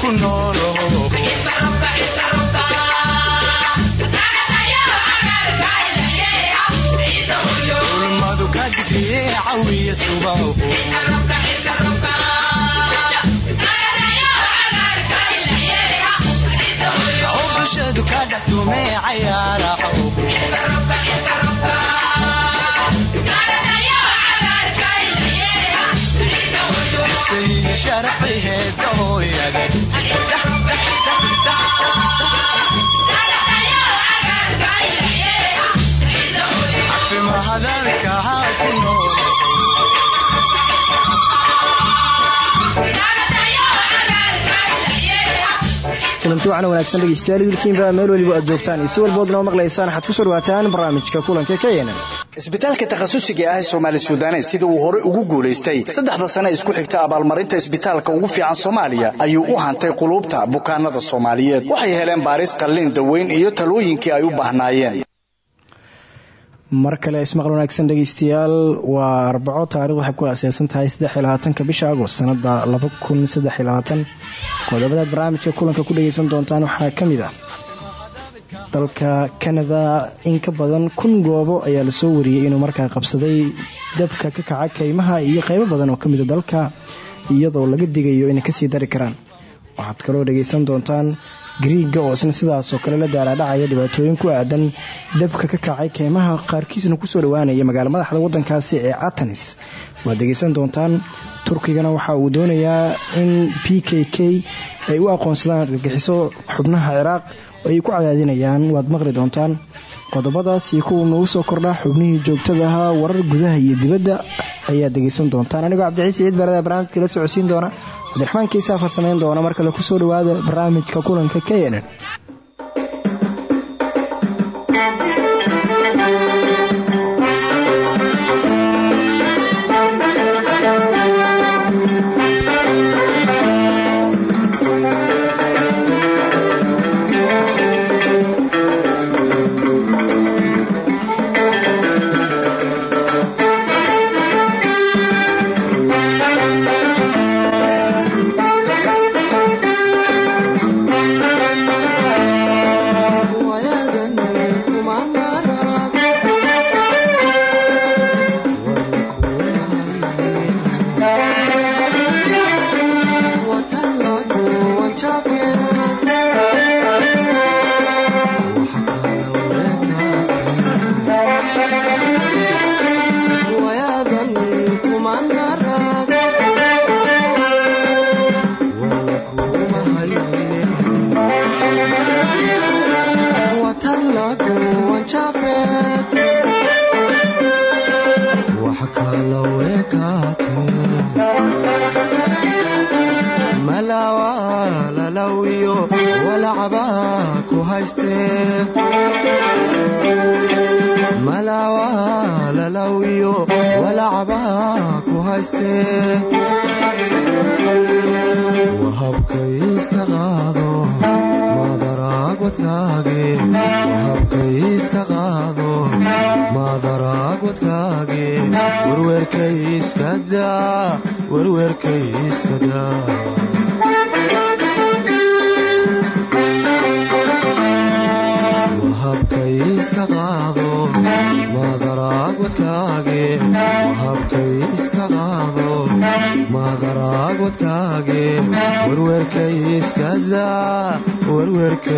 ku noolo ulmadu ka digriye cawiya subaho bulshadu ka dhexdume cayaaraho sharciheeda hooyada cafimahadalkaha ku nool kulanti wacan wanaagsan dhegeystayaal idilkiinba meel weliba aad joogtaan. Iyo si walbood noo maqlaysaan waxaad dhawaataan barnaamijka kulanka kn isbitaalka takhasusiga ah ee soomaali sudanes sida uu horey ugu guulaystay saddexda sane isku xigta abaalmarinta isbitaalka ugu fiican soomaaliya ayuu u hantay quluubta bukaanada soomaaliyeed. Waxay heleen baaris qalliin daweyn iyo talooyinkii ay u baahnaayeen mar kale ismaqal wanaagsan dhegeystayaal waa arbaco taarikh waxay ku aaseysan tahay saddeylabaatanka bisha agost sanada qodobadaad barnaamijka kulanka ku dhageysan doontaan waxaa ka mid ah. Dalka kanada in ka badan kun goobo ayaa la soo wariyey inuu markaa qabsaday dabka ka kaca kaymaha iyo qeybo badan oo kamida dalka iyadoo laga digayo inay ka sii dari karaan. Waxaad kaloo dhageysan doontaan griiga oo isna sidaasoo kale la daalaadhacaya dhibaatooyin ku aadan dabka ka kacay keymaha qaarkiisna ku soo dhawaanaya magaala madaxda wadankaasi ee atanis waad dhegeysan doontaan turkigana waxa uu doonayaa in p k k ay u aqoonsadaan argagixiso xubnaha ciraaq oo ay ku cadaadinayaan waad maqli doontaan qodobadaas iyo kuwa soo kordha xubnihii joogtada ahaa warar gudaha iyo dibadda ayaad dhegeysan doontaan anigoo cabdiciise ciid barada barnaamijka la socodsiin doona cabdiraxmaan kiisaa farsamayn doona mar kale ku soo dhawaada barnaamijka kulanka k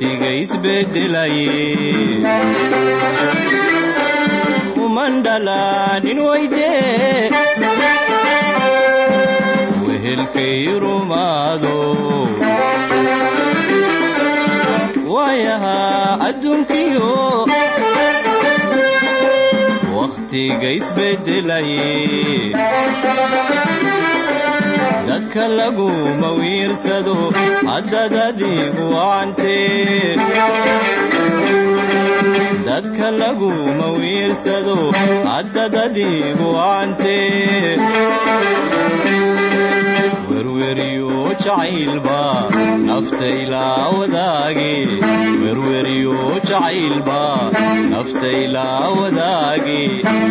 wakhtiga isbedelaye uman dhalaanin weydee wehelkay rumaado dadka laguma wiirsado haddad adigu wacantee dadka laguma wiirsado haddad adigu wacantee werweriyo jacaylba nafta ilaa wadaage. Werweriyo jacaylba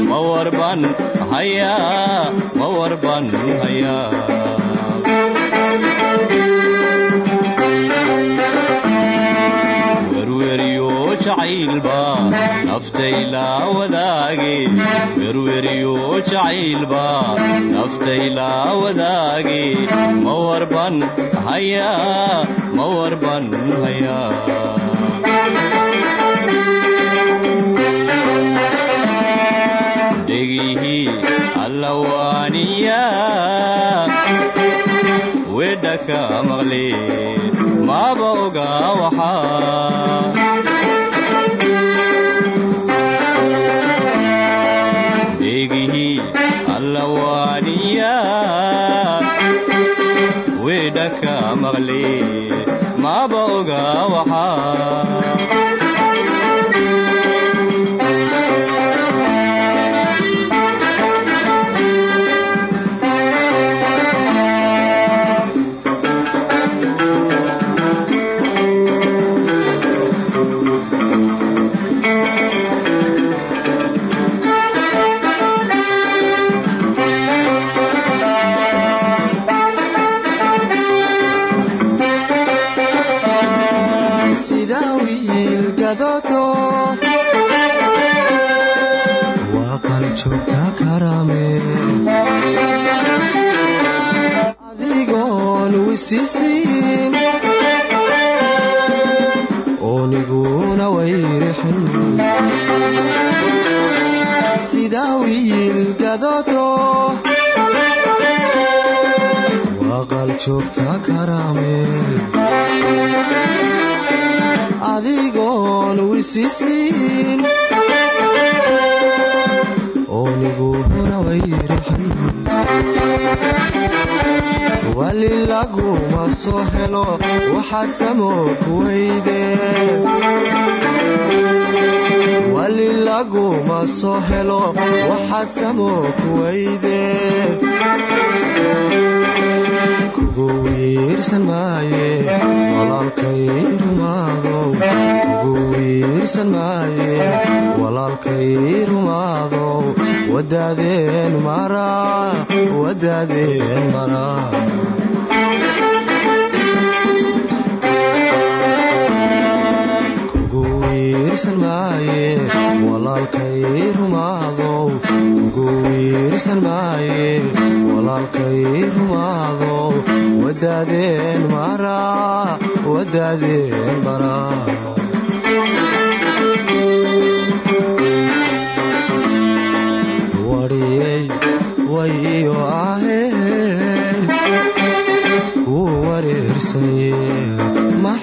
ma warban hayaa ma warban hayaa jacaylba nafta ilaa wadaage werweriyo jacaylba nafta ilaa wadaage ma warban hayaa ma warban hayaa dhegihii allawaaniya wedha ka maqle maaba oga waxaa waa qal joogta karame adigoon wisisiin ooniguhuna wayrixin wali laguma soo helo waxaad samoo ku weyde wali laguma soo helo waxaad samoo ku wiirsan maaye walaalkay rumaadow kugu wiirsan maaye walaalkay rumaadow wadaadeen maraa wadaadeen maraa wiirsan maaye walaalkay rumaadow kugu wiirsan maaye walaalkay rumaadow wadaadeen maraa wadaadeen wuu wareersanye ma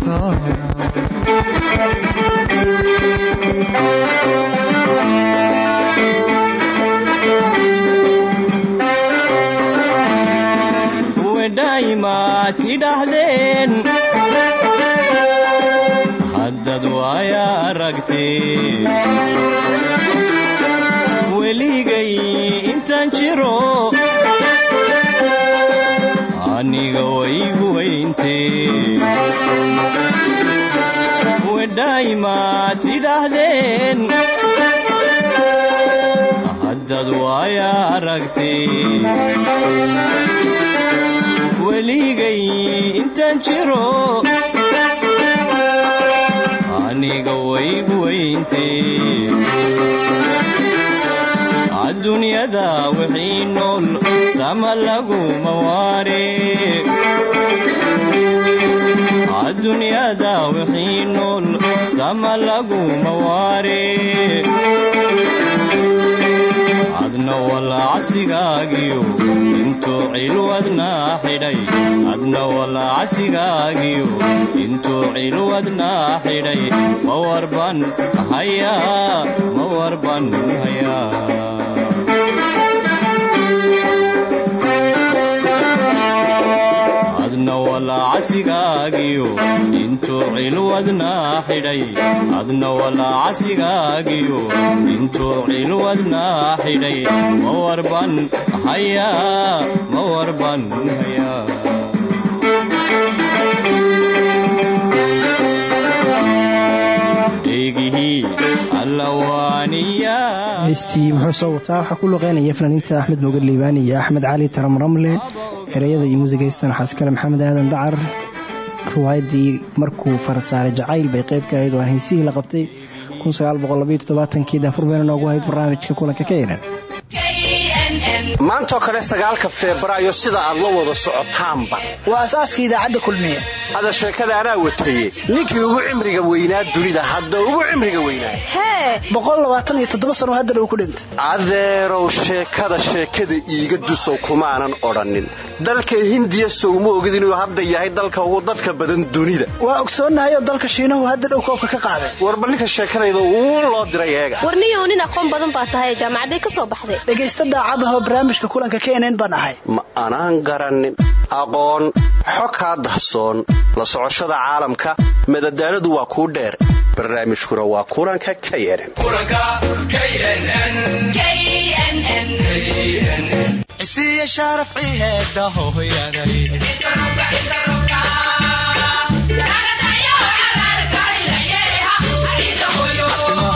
xusoota wedhaymaad tidhaahdeen haddad waaya aragtee weligay intaan jiro aniga waygu weyntee wedhaymaad tidhaahdeen haddaad waaya aragtee weligay intaan jiro aniga waygu weyntee adduunyada wixii nool sama laguma waare adduunyada wixii nool sama laguma waare adna walacsigaagiyo intuu cilwadnaa xidhay adna walacsigaagiyo intuu cilwadnaa xidhay ma warban hayaa ma warban hayaa adna walacsigaagiyo intuu cilwadnaa xidhay adna walacsigaagiyo intuu cilwadnaa xidhay ma warban hayaa ma warban hayaa heystii muxuu soo wataa? Waxaa ku luqeynaya fanaaniinta axmed moogad liibaan iyo axmed cali taramramle. Ereyada iyo muusiga heystan xaaskale maxamed aadan dacar. Riwaayadii markuu farsaaray jacayl bay qayb ka ahayd waan heysihii la qabtay daafur bayna noogu ahayd barnaamijka kulanka ka yeran maantoo kale sagaalka febraayo sida aad la wada socotaanba. Waa asaaska idaacadda kulmiye. Hada sheekada anaa wataye ninkii ugu cimriga weynaa dunida hadda ugu cimriga weynaa. Hee! Sano haddana uu ku dhintay. Adeerow sheekada sheekada iiga dusow kumaanan odhannin. Dalka hindiya sowma ogid inuu hadda yahay dalka ugu dadka badan dunida. Waa ogsoonnahay oo dalka shiinahu hadda dhow koobka ka qaaday. Warba ninka sheekadayda uu loo diray eega. Warniyow nin aqoon badan baa tahay jaamacaday ka soo baxday. Dhegaysta daacadahoo barnaamijka kulanka knn baan ahay. Ma anaan garannin aqoon xo kaa dahsoon. La socoshada caalamka madadaaladu waa kuu dheer. Barnaamijkuna waa kulanka k isiya sharafci heeda hooyaday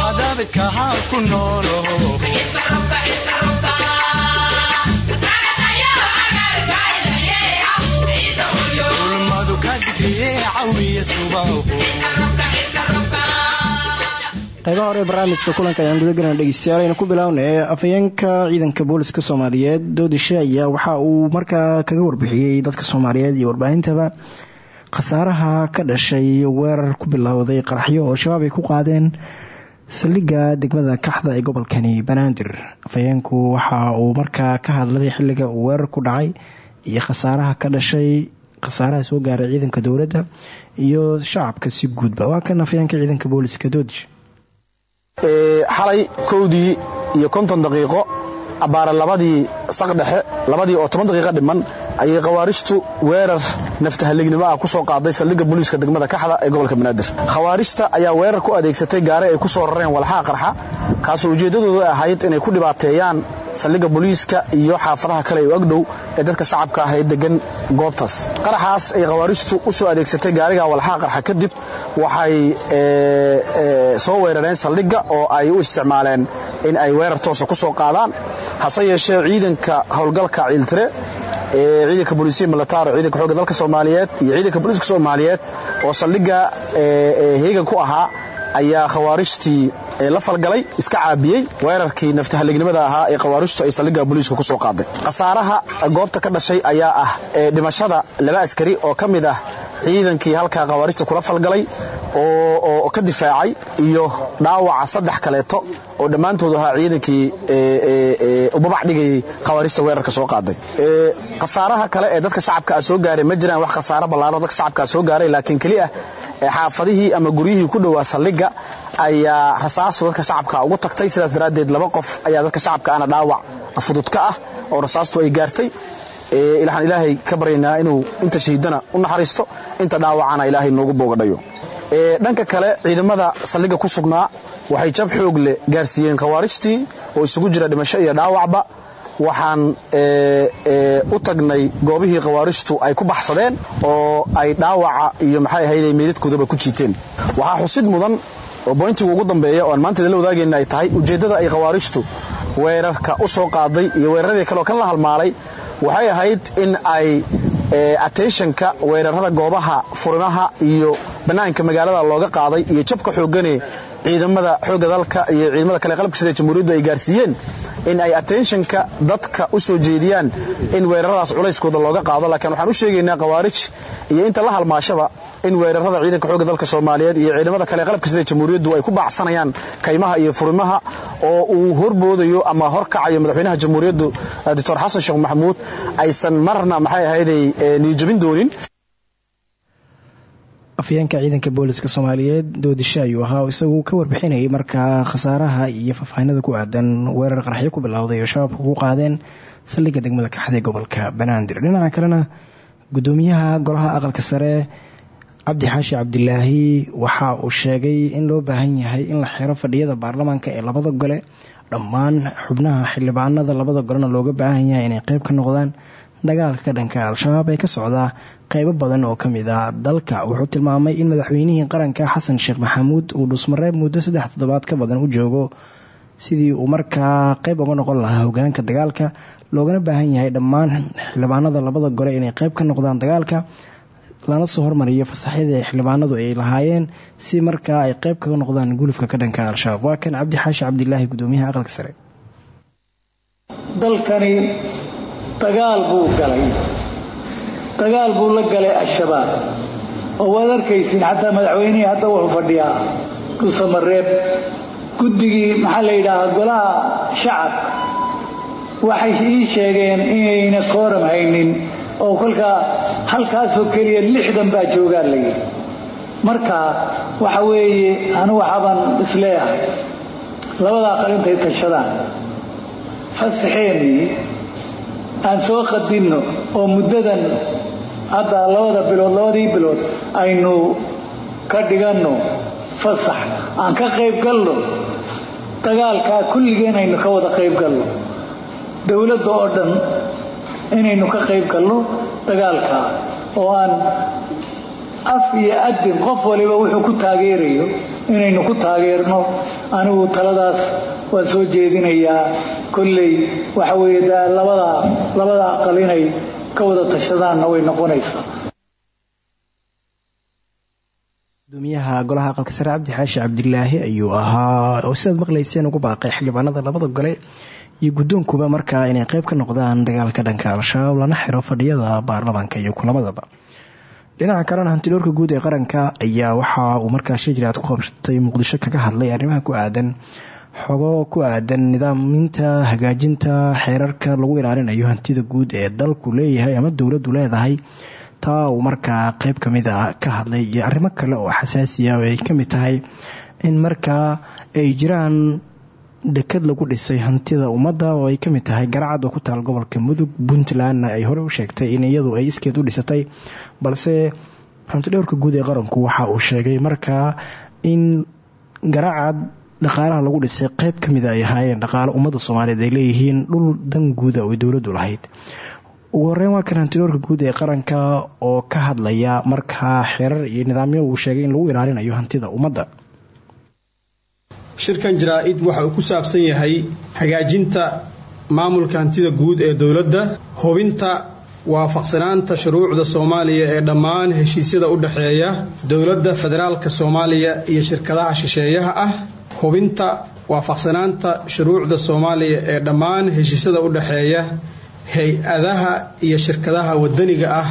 hadabidka ha ku qaybaha hore barnaamijka kulanka ayaan gudagelana dhegeystayaal ku bilownay afhayeenka ciidanka booliska soomaaliyeed doodishe ayaa waxa uu markaa kaga warbixiyey dadka soomaaliyeed iyo warbaahintaba khasaaraha ka dhashay weerar ku bilowday qaraxyo oo al-shabaab ay ku qaadeen saldhigga degmada kaxda ee gobolkani banaadir. Afhayeenku waxa uu markaa ka hadlay xilliga uu weerar ku dhacay iyo khasaaraha ka dhashay khasaaraha soo gaaray ciidanka dowladda iyo shacabka si guudba waa kan afhayeenka ciidanka booliska doodishe xalay kowdii iyo konton daqiiqo abbaara labadii saqdhexe labadii oo toban daqiiqo dhiman ayay khawaarijtu weerar naftahallignimo ah ku soo qaaday saldhigga booliiska degmada kaxda ee gobolka banaadir. Khawaarijta ayaa weerar ku adeegsatay gaari ay ku soo rareen walxaha qarxa kaasoo ujeeddadoodu ahayd inay ku dhibaateeyaan saldhigga booliiska iyo xaafadaha kale ee u agdhow ee dadka shacabka ah ee degan goobtaas. Qaraxaas ay khawaarijtu u soo adeegsatay gaariga walxaha qarxa kadib waxay soo weerareen saldhigga oo ay u isticmaaleen in ay weerar toosa ku soo qaadaan hase yeeshee ciidanka howlgalka ciiltire ee ciidanka booliisiya militaar ciidanka xoogga dalka soomaaliyeed iyo ciidanka booliiska soomaaliyeed oo saldhigga heegan ku ahaa ayaa khawaarijtii la falgalay iska caabiyey weerarkii naftahallignimada ahaa ee khawaarijtu ay saldhigga booliiska ku soo qaaday. Khasaaraha goobta ka dhashay ayaa ah dhimashada laba askari oo ka mid ah ciidankii halkaa khawaarijta kula falgalay oo ka difaacay iyo dhaawaca saddex kaleeto oo dhammaantood ahaa ciidankii ubabac dhigayay khawaarijta weerarka soo qaaday. Khasaaraha kale ee dadka shacabka a soo gaaray ma jiraan wax khasaaro ballaaro dadka shacabka soo gaaray laakiin keli ah xaafadihii ama guryihii ku dhowaa saldhigga ayaa rasaastu dadka shacabka ugu tagtay. Sidaas daraaddeed laba qof ayaa dadka shacabka ana dhaawac fudud ka ah oo rasaastu ay gaartay. Waxaan ilaahay ka baryaynaa inuu inta shahiidana u naxariisto inta dhaawacana ilaahay noogu boogadhayo dhanka kale ciidamada saldhigga ku sugnaa waxay jab xoog leh gaarsiiyeen khawaarijtii oo isugu jira dhimasho iyo dhaawacba waxaan u tagnay goobihii khawaarijtu ay ku baxsadeen oo ay dhaawaca iyo maxay ahayday meydadkoodaba ku jiiteen. Waxaa xusid mudan oo boyntiga ugu dambeeya oo aan maanta idinla wadaagayna ay tahay ujeeddada ay khawaarijtu weerarka u soo qaaday iyo weeraradii kale oo kan la halmaalay waxay ahayd in ay attentionka weerarada goobaha furimaha iyo bannaanka magaalada looga qaaday iyo jabka xoogane ciidamada xoogga dalka iyo ciidamada kale qalabka sida jamhuuriyaddu ay gaarsiiyeen in ay attentionka dadka u soo jeediyaan in weeraradaas culayskooda looga qaado. Laakiin waxaan u sheegaynaa khawaarij iyo inta la halmaashaba in weerarada ciidanka xoogga dalka soomaaliyeed iyo ciidamada kale qalabka sida jamhuuriyaddu ay ku baacsanayaan kaymaha iyo furimaha oo uu horboodayo ama horkacayo madaxweynaha jamhuuriyaddu doctor xasan sheekh maxamuud aysan marna maxay ahayday niyijabin doonin afyeenka ciidanka booliska soomaaliyeed doodisho ayuu ahaa isagu ka warbixinayay markaa khasaaraha iyo faahfaahinada ku aadan weerar qaraxyo ku bilowday oo shabaabka ku qaadeen saldhigga degmada kaxda ee gobolka banaadir dhinaca kalena gudoomiyaha golaha aqalka sare cabdi xaashi cabdilaahi waxa uu sheegay in loo baahan yahay in la xiro fadhiyada baarlamaanka ee labada gole. Dhammaan xubnaha xildhibaanada labada golena looga baahan yahay inay qeyb ka noqdaan dagaalka ka dhanka al-shabaab ee ka socda qeybo badan oo ka mid ah dalka. Wuxuu tilmaamay in madaxweynihii qaranka xasan sheekh maxamuud uu dhusmareeb muddo saddex toddobaad ka badan u joogo. Sidii uu markaa qeyb uga noqon lahaa hogaanka dagaalka loogana baahan yahay dhammaan xildhibaanada labada gole inay qeyb ka noqdaan dagaalka lana soo hormariyo fasaxyadii xildhibaanadu ay lahaayeen si markaa ay qeyb kaga noqdaan gulufka ka dhanka al-shabaab. Waa kan cabdi xaashi cabdilaahi gudoomiyaha aqalka sare dagaal buu galay. Dagaal buu la galay al-shabaab. Oo waad arkaysiin xataa madaxweynihii hadda wuxuu fadhiyaa dhuusamareeb guddigii maxaa la yidhaahaa golaha shacabka waxay ii sheegeen inayna kooram haynin oo kolkaa halkaasoo keliya lixdan baa joogaa la yidhi. Marka waxa weeye anu waxaabaan is leeyahay. Labada aqal intay tashadaan. Fasaxeenii aan soo qadinno oo muddadan hadda labada bilood labadii bilood aynu ka dhiganno fasax aan ka qayb galno dagaalkaa kulligeen aynu ka wada qayb galno. Dowladda oo dhan inaynu ka qayb galno dagaalkaa oo aan af iyo adin qof waliba wuxuu ku taageerayo inaynu ku taageerno. Anigu taladaas waan soo jeedinayaa kolley waxa weeye da labada labada aqal ka wada tashadaanna way noqonaysaa. Gudoomiyaha golaha aqalka sare cabdi xaashi cabdilaahi ayuu ahaa oo sidaad maqlayseen ugu baaqay xildhibaanada labada gole iyo guddoonkuba markaa inay qeyb ka noqdaan dagaalka dhanka al-shabaab lana xiro fadhiyada baarlamaanka iyo kulamadaba dhinaca kalena hantidhoorka guud ee qaranka ayaa waxa uu markaa shijiraad ku qabsatay muqdisho kaga hadlay arrimaha ku aadan xogo ku aadan nidaaminta hagaajinta xeerarka lagu ilaalinayo hantida guud ee dalku leeyahay ama dowladdu leedahay. Taa uu markaa qeyb ka mid a ka hadlay iyo arrimo kale oo xasaasiya oo ay ka mid tahay in markaa ay jiraan dekad lagu dhisay hantida ummadda oo ay ka mid tahay garacad oo ku taal gobolka mudug puntlandna ay hore u sheegtay in iyadu ay iskeed u dhisatay balse hantidhowrka guud ee qaranku waxa uu sheegay markaa in garacad dhaqaalaha lagu dhisay qeyb ka mid ay ahaayeen dhaqaalo ummadda soomaaliyeed ay leeyihiin dhul dan guuda oo dowladdu lahayd. Ugu horeyn waa kan hantidhowrka guud ee qaranka oo ka hadlaya markaa xerar iyo nidaamyo uu sheegay in lagu ilaalinayo hantida ummadda. Shirkan jaraa-id waxa uu ku saabsan yahay hagaajinta maamulka hantida guud ee dowladda hubinta waafaqsanaanta shuruucda soomaaliya ee dhammaan heshiisyada u dhexeeya dowladda federaalka soomaaliya iyo shirkadaha shisheeyaha ah hubinta waafaqsanaanta shuruucda soomaaliya ee dhammaan heshiisyada u dhexeeya hay'adaha iyo shirkadaha wadaniga ah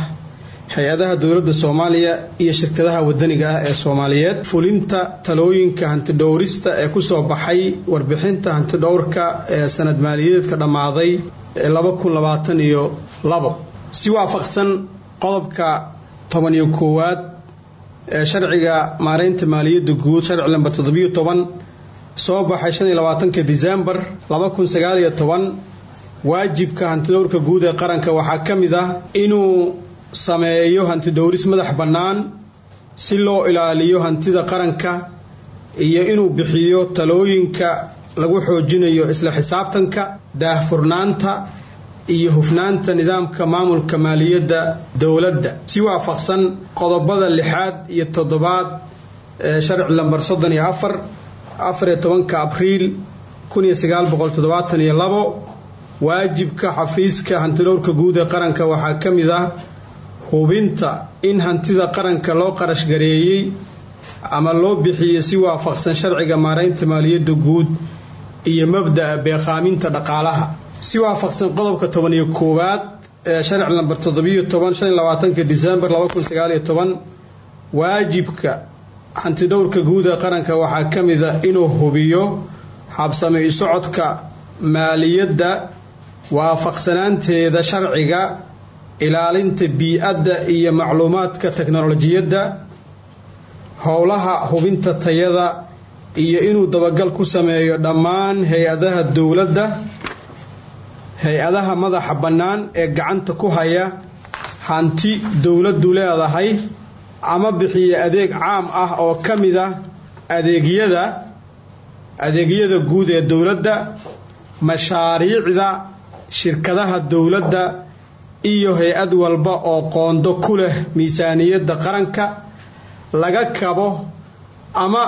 hay'adaha dowladda soomaaliya iyo shirkadaha wadaniga ah ee soomaaliyeed. Fulinta talooyinka hantidhowrista ee ku soo baxay warbixinta hantidhowrka ee sanad maaliyadeedka dhammaaday si waafaqsan qodobka toban iyo koowaad ee sharciga maareynta maaliyadda guud sharci lamber toddobiyo toban soo baxay shan iyo labaatanka disembar laba kun sagaal iyo toban waajibka hantidhowrka guud ee qaranka waxaa ka mid ah inuu sameeyo hantidhowris madax bannaan si loo ilaaliyo hantida qaranka iyo inuu bixiyo talooyinka lagu xoojinayo isla xisaabtanka daahfurnaanta iyo hufnaanta nidaamka maamulka maaliyadda dowladda. Si waafaqsan qodobada lixaad iyo toddobaad ee sharci lambar soddon iyo afar afariyo tobanka abriil kun iyo sagaal boqol toddobaatan iyo labo waajibka xafiiska hantidhowrka guud ee qaranka waxaa ka mid ah hubinta in hantida qaranka loo qarash gareeyey ama loo bixiyey si waafaqsan sharciga maaraynta maaliyadda guud iyo mabda'a beeqaaminta dhaqaalaha. Si waafaqsan qodobka toban iyo koowaad ee sharci lambar toddobiyo toban shan iyo labaatanka disembar laba kun sagaal iyo toban waajibka hantidhowrka guud ee qaranka waxaa ka mid a inuu hubiyo habsami socodka maaliyadda waafaqsanaanteeda sharciga ilaalinta bii-adda iyo macluumaadka teknolojiyadda howlaha hubinta tayada iyo inuu dabagal ku sameeyo dhammaan hay'adaha dowladda hay'adaha madaxa bannaan ee gacanta ku haya hanti dowladdu leedahay ama bixiya adeeg caam ah oo ka ah adeegyada adeegyada guud ee dowladda mashaariicda shirkadaha dowladda iyo hay'ad walba oo qoondo ku leh miisaaniyadda qaranka laga kabo ama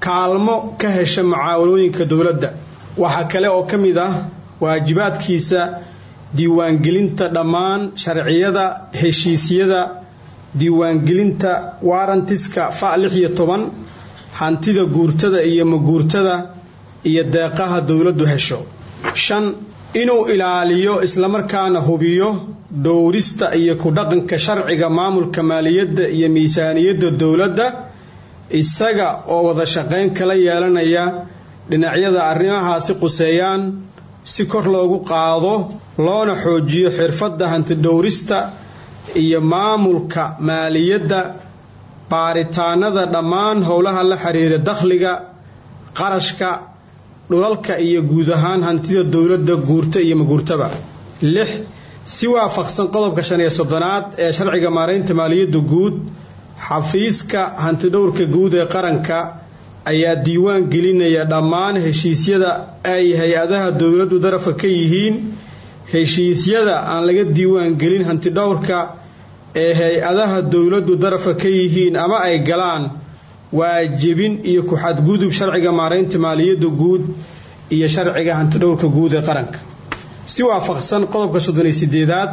kaalmo ka hesha mucaawanooyinka dowladda. Waxaa kale oo ka mid ah waajibaadkiisa diiwaangelinta dhammaan sharciyada heshiisyada diiwaangelinta warantiska fa lix iyo toban hantida guurtada iyo maguurtada iyo deeqaha dowladdu hesho. Shan inuu ilaaliyo islamarkaana hubiyo dhowrista iyo ku dhaqanka sharciga maamulka maaliyadda iyo miisaaniyadda dowladda isaga oo wada shaqayn kala yeelanaya dhinacyada arrimahaasi quseeyaan si kor loogu qaado loona xoojiyo xirfadda hantidhowrista iyo maamulka maaliyadda baaritaanada dhammaan howlaha la xiriira dakhliga qarashka dhulalka iyo guud ahaan hantida dowladda guurta iyo maguurtaba. Lix si waafaqsan qodobka shan iyo soddonaad ee sharciga maaraynta maaliyadda guud xafiiska hantidhowrka guud ee qaranka ayaa diiwaan gelinaya dhammaan heshiisyada ay hay'adaha dowladdu darafka ka yihiin heshiisyada aan laga diiwaan gelin hantidhowrka ee hay'adaha dowladdu darafka ka yihiin ama ay galaan waajibin iyo ku-xadgudub sharciga maaraynta maaliyadda guud iyo sharciga hantidhowrka guud ee qaranka. Si waafaqsan qodobka soddon iyo sideedaad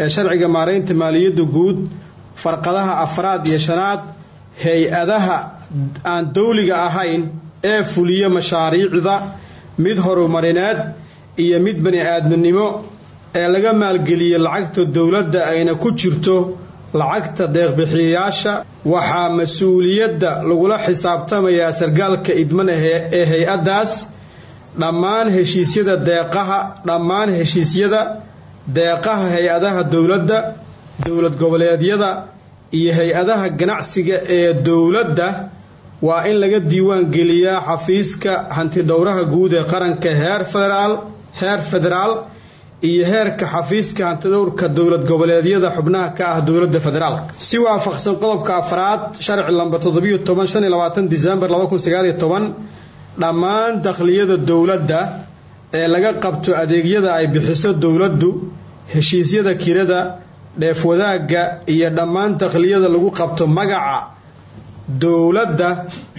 ee sharciga maaraynta maaliyadda guud farqadaha afraad iyo shanaad hay'adaha aan dowliga ahayn ee fuliya mashaariicda mid horumarineed iyo mid bani aadminimo ee laga maalgeliya lacagta dowladda ayna ku jirto lacagta deeqbixiyayaasha waxaa mas'uuliyadda lagula xisaabtamayaa sargaalka idman ee hay'addaas dhammaan heshiisyada deeqaha dhammaan heshiisyada deeqaha hay'adaha dowladda dowlad goboleedyada iyo hay'adaha ganacsiga ee dowladda. Waa in laga diiwaan geliyaa xafiiska hantidhowraha guud ee qaranka heer federaal heer federaal iyo heerka xafiiska hantidhowrka dowlad goboleedyada xubnaha ka ah dowladda federaalk si waafaqsan qodobka afraad sharci lamba toddobiyo toban shan iyo labaatan disembar laba kun sagaal iyo toban dhammaan dakhliyada dowladda ee laga qabto adeegyada ay bixiso dowladdu heshiisyada kirada dheef wadaagga iyo dhammaan dakhliyada lagu qabto magaca dowladda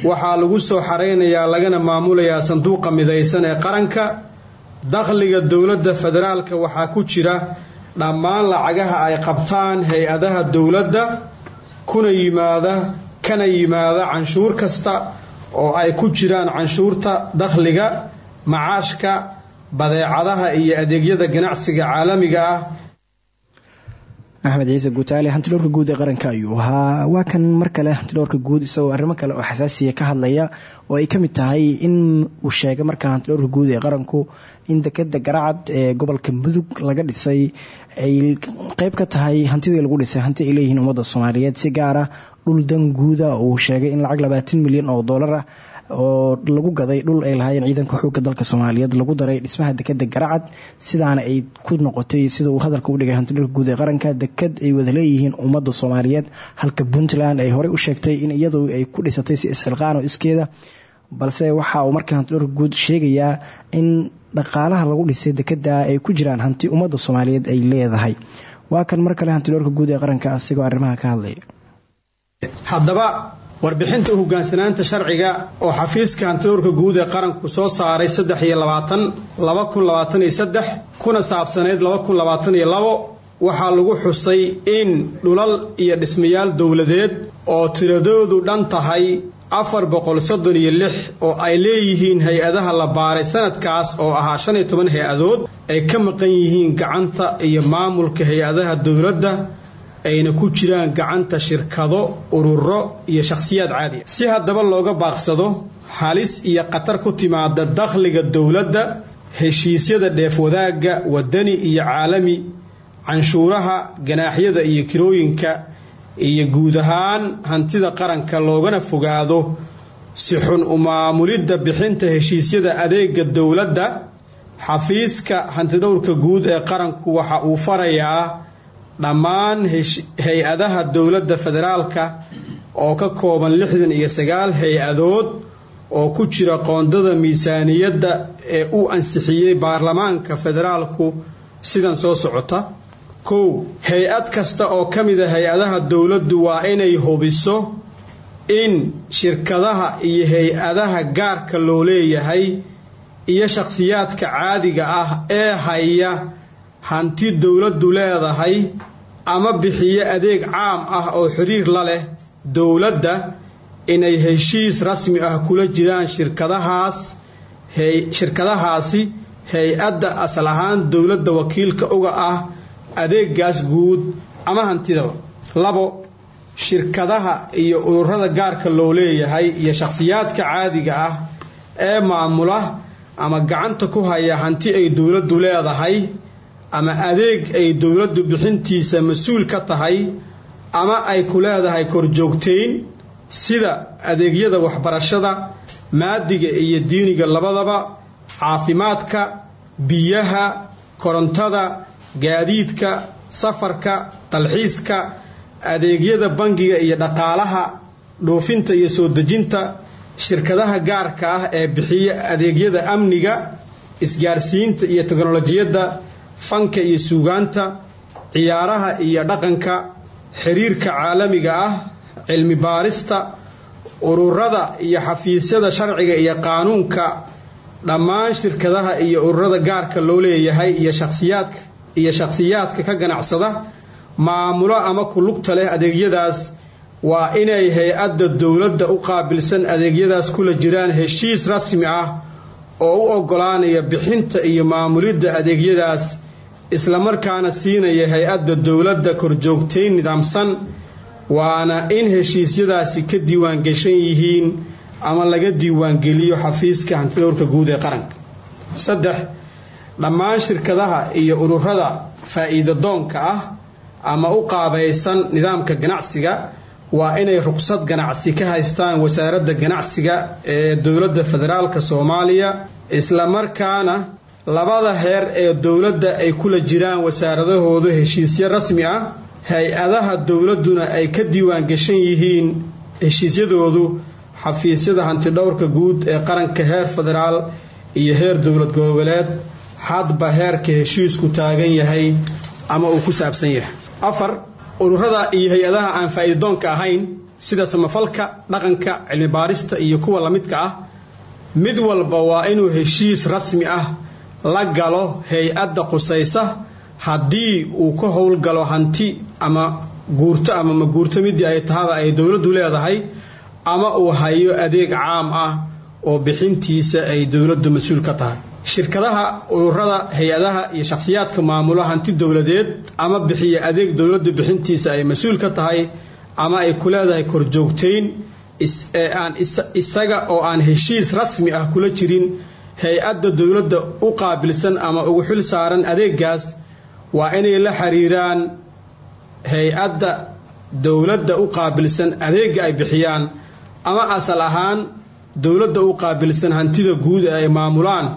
waxaa lagu soo xaraynayaa lagana maamulayaa sanduuqa midaysan ee qaranka dakhliga dowladda federaalka waxaa ku jira dhammaan lacagaha ay qabtaan hay'adaha dowladda kuna yimaada kana yimaada canshuur kasta oo ay ku jiraan canshuurta dakhliga macaashka badeecadaha iyo adeegyada ganacsiga caalamiga ah axmed ciise guutaale hantidhowrka guud ee qaranka ayuu ahaa. Waa kan mar kale hantidhowrka guud isagoo arrimo kale oo xasaasiya ka hadlaya oo ay ka mid tahay in uu sheegay markaa hantidhowrka guud ee qaranku in dekeda garacad ee gobolka mudug laga dhisay ay qeyb ka tahay hantidii lagu dhisay hanti ay leeyihiin ummadda soomaaliyeed si gaara dhul dan guuda uu sheegay in lacag labaatan milyan oo doolar ah oo lagu gaday dhul ay lahaayeen ciidanka xoogga dalka soomaaliyeed. Lagu daray dhismaha dekeda garacad sidaana ay ku noqotay sida uu hadalka u dhigay hantidhowrka guud ee qaranka. Deked ay wada leeyihiin ummadda soomaaliyeed halka puntland ay horey u sheegtay in iyadu ay ku dhisatay si isxilqaan oo iskeeda balse waxa uu markaa hantidhowrka guud sheegayaa in dhaqaalaha lagu dhisay dekeda ay ku jiraan hanti ummadda soomaaliyeed ay leedahay. Waa kan mar kale guud ee qaranka asigoo arrimaha ka hadlaya warbixinta u hogaansanaanta sharciga oo xafiiska hantidowrka guud ee qaranku soo saaray saddex iyo labaatan laba kun labaatan iyo saddex kuna saabsanayd laba waxaa lagu xusay in dhulal iyo dhismayaal dowladeed oo tiradoodu dhan tahay afar boqol soddon iyo lix oo ay leeyihiin hay'adaha la baaray sanadkaas oo ahaa shan iyo toban hay'adood ay ka maqan yihiin gacanta iyo maamulka hay'adaha dowladda ayna ku jiraan gacanta shirkado ururo iyo shakhsiyaad caadiya si haddaba looga baaqsado halis iyo khatar ku timaada dakhliga dowladda heshiisyada dheef wadaagga wadani iyo caalami canshuuraha ganaaxyada iyo kirooyinka iyo guud ahaan hantida qaranka loogana fogaado si xun u maamulidda bixinta heshiisyada adeega dowladda xafiiska hantidhowrka guud ee qaranku waxa uu farayaa dhammaan hay'adaha dowladda federaalka oo ka kooban lixdan iyo sagaal hay'adood oo ku jira qoondada miisaaniyadda ee uu ansixiyey baarlamaanka federaalku sidan soo socota. Kow hay'ad kasta oo ka mid a hay'adaha dowladdu waa inay hubiso in shirkadaha iyo hay'adaha gaarka loo leeyahay iyo shakhsiyaadka caadiga ah ee haya hanti dowladdu leedahay ama bixiyo adeeg caam ah oo xiriir la leh dowladda inay heshiis rasmi ah kula jiraan shirkadahaas shirkadahaasi hay'adda asal ahaan dowladda wakiilka uga ah adeegaas guud ama hantidaba. Labo shirkadaha iyo ururada gaarka loo leeyahay iyo shakhsiyaadka caadiga ah ee maamula ama gacanta ku haya hanti ay dowladdu leedahay ama adeeg ay dowladdu bixintiisa mas'uul ka tahay ama ay ku leedahay korjoogtayn sida adeegyada waxbarashada maadiga iyo diiniga labadaba caafimaadka biyaha korontada gaadiidka safarka dalxiiska adeegyada bangiga iyo dhaqaalaha dhoofinta iyo soo dejinta shirkadaha gaarka ah ee bixiya adeegyada amniga isgaarsiinta iyo teknolojiyadda fanka iyo suugaanta ciyaaraha iyo dhaqanka xiriirka caalamiga ah cilmi baarista ururada iyo xafiisyada sharciga iyo qaanuunka dhammaan shirkadaha iyo ururada gaarka loo leeyahay iyo shakhsiyaadka iyo shakhsiyaadka ka ganacsada maamulo ama ku lugta leh adeegyadaas waa inay hay'adda dowladda u qaabilsan adeegyadaas kula jiraan heshiis rasmi ah oo u oggolaanaya bixinta iyo maamulidda adeegyadaas islamarkaana siinaya hay'adda dowladda korjoogtayn nidaamsan waana in heshiisyadaasi ka diiwaangeshan yihiin ama laga diiwaangeliyo xafiiska hantidowrka guud ee qaranka. Saddex dhammaan shirkadaha iyo ururada faa'iida doonka ah ama u qaabaysan nidaamka ganacsiga waa inay ruqsad ganacsi ka haystaan wasaaradda ganacsiga ee dowladda federaalka soomaaliya islamarkaana labada heer ee dowladda ay kula jiraan wasaaradahoodu heshiisyo rasmi ah hay'adaha dowladduna ay ka diiwaangeshan yihiin heshiisyadoodu xafiisyada hantidhowrka guud ee qaranka heer federaal iyo heer dowlad goboleed hadba heerka heshiisku taagan yahay ama uu ku saabsan yahay. Afar ururada iyo hay'adaha aan faa'iidadoonka ahayn sida samafalka dhaqanka cilmi baarista iyo kuwa lamidka ah mid walba waa inuu heshiis rasmi ah la galo hay'adda qusaysa haddii uu ka howlgalo hanti ama guurto ama ma guurto midii ay tahaba ay dowladdu leedahay ama uu hayo adeeg caam ah oo bixintiisa ay dowladdu mas'uul ka tahay. Shirkadaha ururada hay'adaha iyo shakhsiyaadka maamula hanti dowladeed ama bixiya adeeg dowladdu bixintiisa ay mas'uul ka tahay ama ay ku leedahay korjoogtayn aan isaga oo aan heshiis rasmi ah kula jirin hay'adda dowladda u qaabilsan ama ugu xil saaran adeegaas waa inay la xiriiraan hay'adda dowladda u qaabilsan adeega ay bixiyaan ama asal ahaan dowladda u qaabilsan hantida guud ee ay maamulaan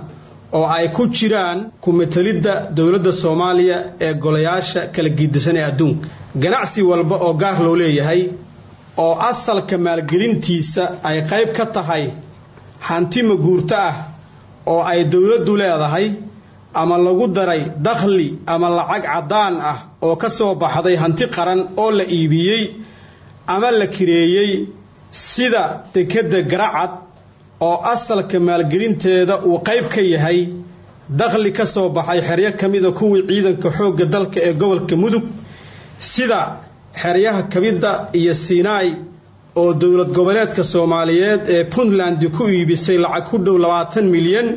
oo ay ku jiraan ku-metelidda dowladda soomaaliya ee golayaasha kala giidisan ee adduunka. Ganacsi walba oo gaar loo leeyahay oo asalka maalgelintiisa ay qayb ka tahay hanti maguurto ah oo ay dowladdu leedahay ama lagu daray dakhli ama lacag caddaan ah oo ka soo baxday hanti qaran oo la iibiyey ama la kireeyey sida dekedda garacad oo asalka maalgelinteeda uu qayb ka yahay dakhli ka soo baxay xeryo ka mida kuwii ciidanka xoogga dalka ee gobolka mudug sida xeryaha kabidda iyo siinaay oo dowlad goboleedka soomaaliyeed ee puntland ku iibisay lacag ku dhow labaatan milyan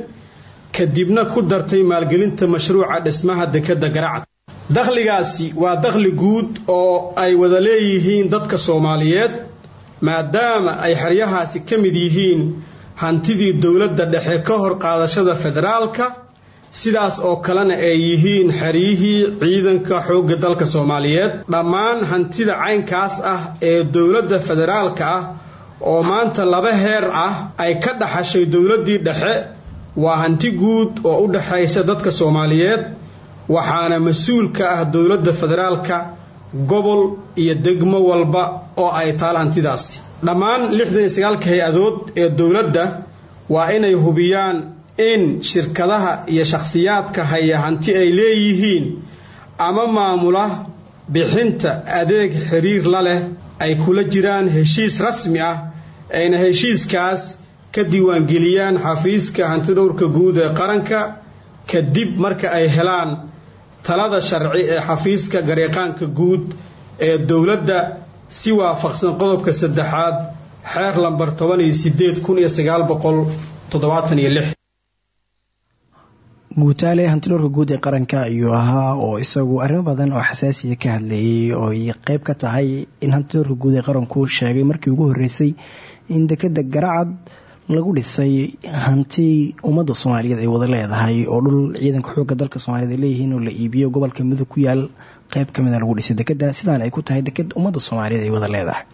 kadibna ku dartay maalgelinta mashruuca dhismaha dekedda garacad dakhligaasi waa dakhli guud oo ay wada leeyihiin dadka soomaaliyeed maadaama ay xeryahaasi ka mid yihiin hantidii dowladda dhexe ka hor qaadashada federaalka sidaas oo kalena ay yihiin xeryihii ciidanka xoogga dalka soomaaliyeed dhammaan hantida caynkaas ah ee dowladda federaalka ah oo maanta laba heer ah ay ka dhaxashay dowladdii dhexe waa hanti guud oo u dhexaysa dadka soomaaliyeed waxaana mas'uul ka ah dowladda federaalka gobol iyo degmo walba oo ay taal hantidaasi. Dhammaan lixdan iyo hay'adood ee dowladda waa inay hubiyaan in shirkadaha iyo shakhsiyaadka haya hanti ay leeyihiin ama maamula bixinta adeeg xiriir la leh ay kula jiraan heshiis rasmi ah ayna heshiiskaas ka diiwaangeliyaan xafiiska hantidhowrka guud ee qaranka kadib marka ay helaan talada sharci ee xafiiska gareeqaanka guud ee dowladda si waafaqsan qodobka saddexaad xeer lambar toban iyo sideed kun iyo sagaal boqol toddobaatan iyo lix guutaale hantidhowrka guud ee qaranka ayuu ahaa oo isagu arrimo badan oo xasaasiya ka hadlayay oo qeyb ka tahay in hantidhowrka guud ee qaranku sheegay markii ugu horeysay in dekeda garacad lagu dhisay hanti ummadda soomaaliyeed ay wada leedahay oo dhul ciidanka xoogga dalka soomaliyeed ay leeyihiin oo la iibiyo gobolka mudug ku yaal qeyb kamida lagu dhisay dekeda sidaan ay ku tahay deked ummadda soomaaliyeed ay wada leedahay.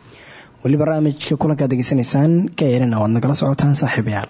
Weli barnaamijka kulankaad degeysanaysaan ka eerina waad nagala socotaan saaxiibayaal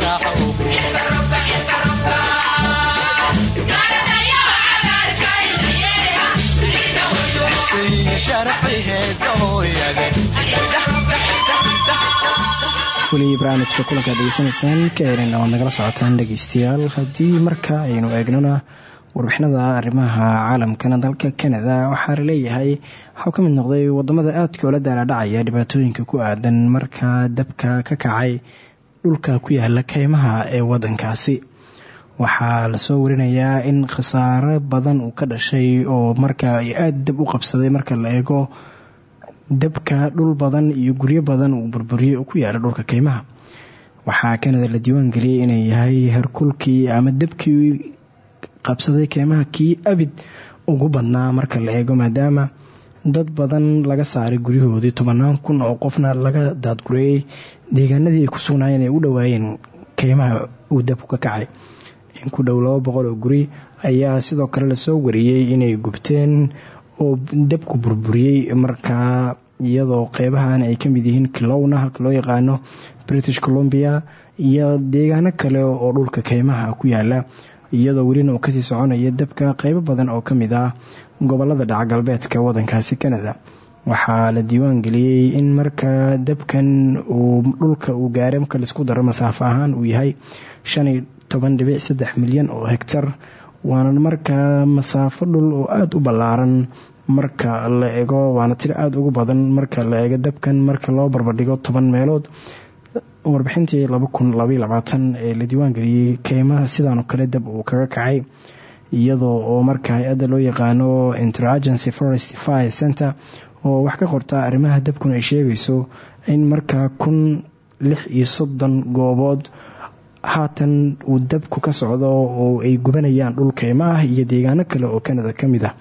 weli barnaamijka kulankaad degeysanaysaan ka erin oad nagala socotaan dhegeystayaal haddii marka aynu eegnona warbixinada arrimaha caalamkana dalka canada waxaa la leeyahay waxuu ka mid noqday waddamada aadka oola daalaadhacaya dhibaatooyinka ku aadan marka dabka ka kacay dhulka ku yaalla keymaha ee wadankaasi waxaa la soo warinayaa in khasaaro badan uu ka dhashay oo marka ay aada dab u qabsaday marka la eego dabka dhul badan iyo guryo badan uu burburiyey oo ku yaalla dhulka keymaha waxaa kanada la diiwaan geliyey inay yahay herkulkii ama dabkii qabsaday keymaha kii abid ugu badnaa marka la eego maadaama dad badan laga saaray guryahoodii tobanaan kun oo qofna laga daadgureeyey deegaanadii ay ku sugnaayeen ay u dhowaayeen keymaha uu dabku ka kacay ku dhow laba boqol oo guri ayaa sidoo kale la soo wariyey inay gubteen oo dabku burburiyey markaa iyadoo qeybahan ay ka mid yihiin kilowna halka loo yaqaano british columbia iyo deegaano kale oo dhulka keymaha ku yaalla iyadoo welina uu ka sii soconaya dabka qeybo badan oo ka mid ah gobollada dhaca galbeedka wadankaasi canada. Waxaa la diiwaan geliyey in marka dabkan uu dhulka uu gaaray marka la isku daro masaafo ahaan uu yahay toban dhibic saddex milyan oo hegtar waana markaa masaafo dhul oo aada u ballaaran marka la ego waana tiro aada ugu badan marka la eego dabkan marka loo barbardhigo toban meelood. Warbixintii ee la diiwaan geliyey keymaha sidaanoo kale dab uu kaga kacay iyadoo oo marka hay'adda loo yaqaano interagency forest fire center oo wax ka qorta arrimaha dabkuna ay sheegayso in markaa kun lix iyo soddon goobood haatan uu dabku ka socdo oo ay gubanayaan dhul ah iyo deegaano kale oo canada ka mid ah.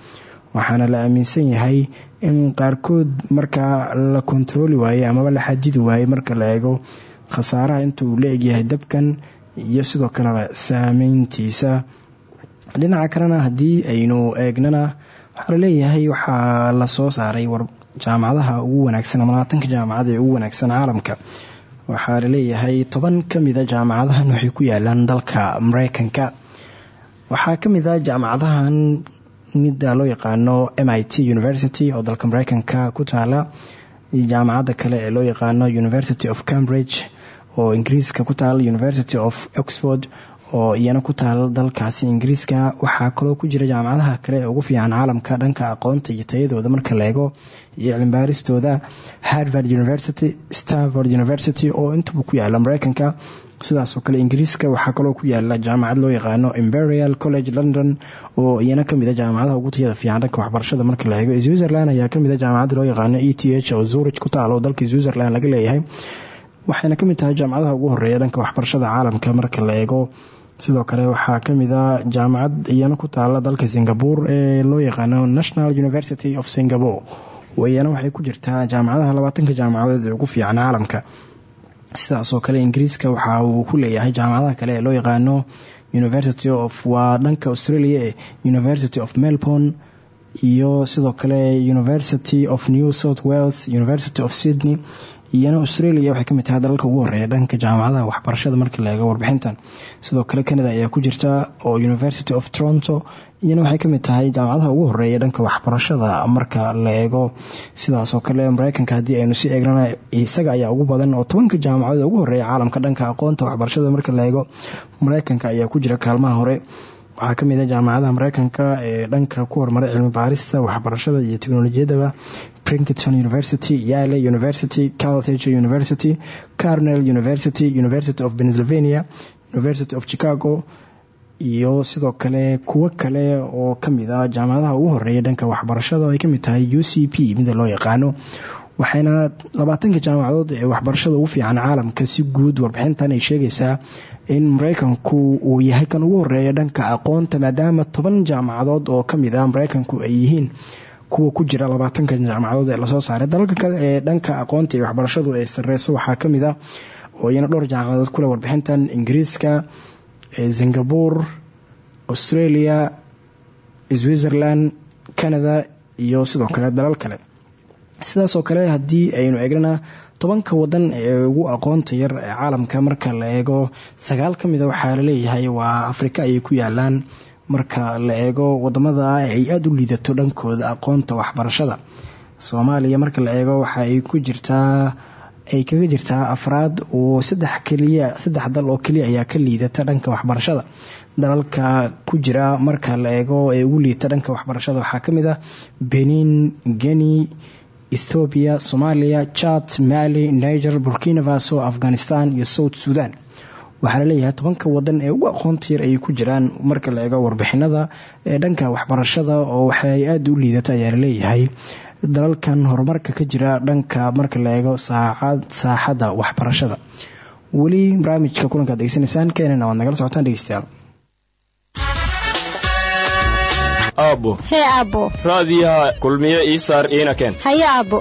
Waxaana la aaminsan yahay in qaarkood markaa la kontarooli waayey amaba la xajidi waayey marka la eego khasaaraha inta uu la egyahay dabkan iyo sidoo kaleba saameyntiisa. Dhinaca kalena haddii aynu eegnana waxaa la leeyahay waxaa la soo saaray war jaamacadaha ugu wanaagsan ama labaatanka jaamacad ee ugu wanaagsan caalamka waxaa la leeyahay toban kamida jaamacadahan waxay ku yaalaan dalka mareykanka. Waxaa ka mid a jaamacadahan midda loo yaqaano m i t university oo dalka mareykanka ku taala jaamacadda kale ee loo yaqaano university of cambridge oo ingiriiska ku taala university of oxford oo iyana ku taala dalkaasi ingiriiska. Waxaa kaloo ku jira jaamacadaha kale ee ugu fiican caalamka dhanka aqoonta iyo tayadooda marka la eego iyo cilmibaaristooda. Harvard university stanford university oo intaba ku yaalla mareykanka. Sidaasoo kale ingiriiska waxaa kaloo ku yaalla jaamacad loo yaqaano imperial college london oo iyana ka mid a jaamacadaha ugu tayada fiican dhanka waxbarashada marka la switzerland ayaa ka mid a jaamacadda loo yaqaano e oo zurich ku taala oo dalka switzerland laga leeyahay. Waxayna ka mid tahay jaamacadaha ugu horreeya dhanka waxbarashada caalamka marka la eego sidoo kale waxaa ka mid a jaamacad iyana ku taala dalka singapore ee loo yaqaano national university of singapore. Iyana waxay ku jirtaa jaamacadaha labaatanka jaamacadood ee ugu fiican caalamka. Sidaasoo kale ingiriiska waxa uu ku leeyahay jaamacadaha kale ee loo yaqaano university of waa dhanka australia ee university of melbourne iyo sidoo kale university of new south wales university of sydney iyana australia waxay ka mid tahay dalalka ugu horreeya dhanka jaamacadaha waxbarashada marka la eego warbixintan. Sidoo kale canada ayaa ku jirta oo university of toronto iyana waxay ka mid tahay jaamacadaha ugu horreeya dhanka waxbarashada marka la eego. Sidaasoo kale mareykanka haddii aynu si eegnana isaga ayaa ugu badan oo tobanka jaamacadood ugu horreeya caalamka dhanka aqoonta waxbarashada marka la eego. Mareykanka ayaa ku jira kaalmaha hore waxaa ka mid a jaamacadaha mareykanka ee dhanka ku horumaray cilmi baarista waxbarashada iyo teknolojiyadaba princeton university yale university caltech university carnel university university of pennsylvania university of chicago iyo sidoo kale kuwo kale oo ka mid a jaamacadaha ugu horreeya dhanka waxbarashada ay ka mid tahay u c p mida loo yaqaano waxayna labaatanka jaamacadood ee waxbarashada ugu fiican caalamka si guud warbixintan ay sheegaysaa in mareykanku uu yahay kan ugu horreeya dhanka aqoonta maadaama toban jaamacadood oo ka mid ah mareykanku ay yihiin kuwa ku jira labaatanka jaamacadood ee la soo saaray. Dalalka kale ee dhanka aqoonta iyo waxbarashadu ay sareyso waxaa ka mid a oo iyana dhowr jaamacadood kule warbixintan ingiriiska singapore australia switzerland canada iyo sidoo kale dalal kale sidaasoo kale haddii aynu eegnana tobanka wadan ee ugu aqoonta yar ee caalamka marka la eego sagaal kamida waxaa la leeyahay waa afrika ayay ku yaalaan marka la eego waddamada ay aada u liidato dhankooda aqoonta waxbarashada soomaaliya marka la eego waxa ay ku jirtaa ay kaga jirtaa afraad oo saddex keliya saddex dal oo keliya ayaa ka liidata dhanka waxbarashada. Dalalka ku jira marka la eego ee ugu liidata dhanka waxbarashada waxaa ka mid ah benin geni ethoobiya soomaaliya jad mali niger burkina faso afghanistan iyo south sudan. Waxaa la leeyahay tobanka wadan ee ugu aqoonta yar ayay ku jiraan marka la eego warbixinada ee dhanka waxbarashada oo waxay aada u liidata ayaa la leeyahay dalalkan horumarka ka jira dhanka marka la eego saaxadda waxbarashada. Weli barnaamijka kulankaad degeysanaysaan keenana waad nagala socotaan dhegeystayaal aabbo hee aabbo raadiyaha kulmiye ii saar iina keen haye aabbo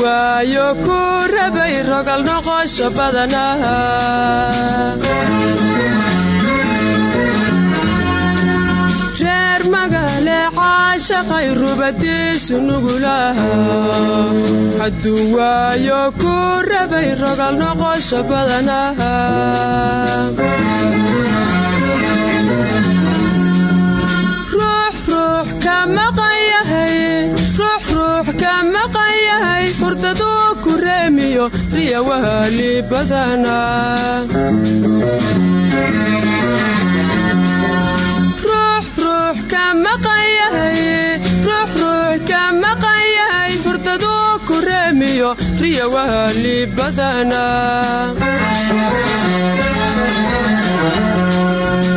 waayo ku rabay rogal noqosho badanaha reer magale caashaqay ku rabay rogal noqosho badanaha riya wahali badana.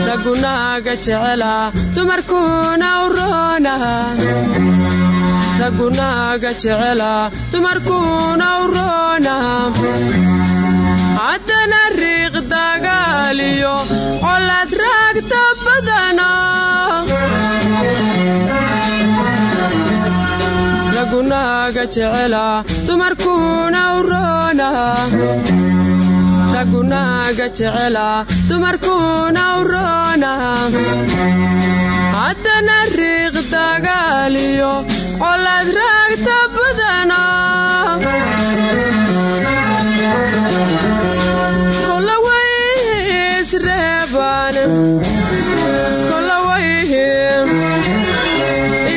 Ragunaaga jecela dumarkuna u roona ragunaaga jecela dumarkuna u roona. Haddana riiq dagaaliyo colaad raagta badana. Ragunaaga jecela dumarkuna u roona. Ragunaaga jecela dumarkuna riiq dagaaliyo colaad raagta badana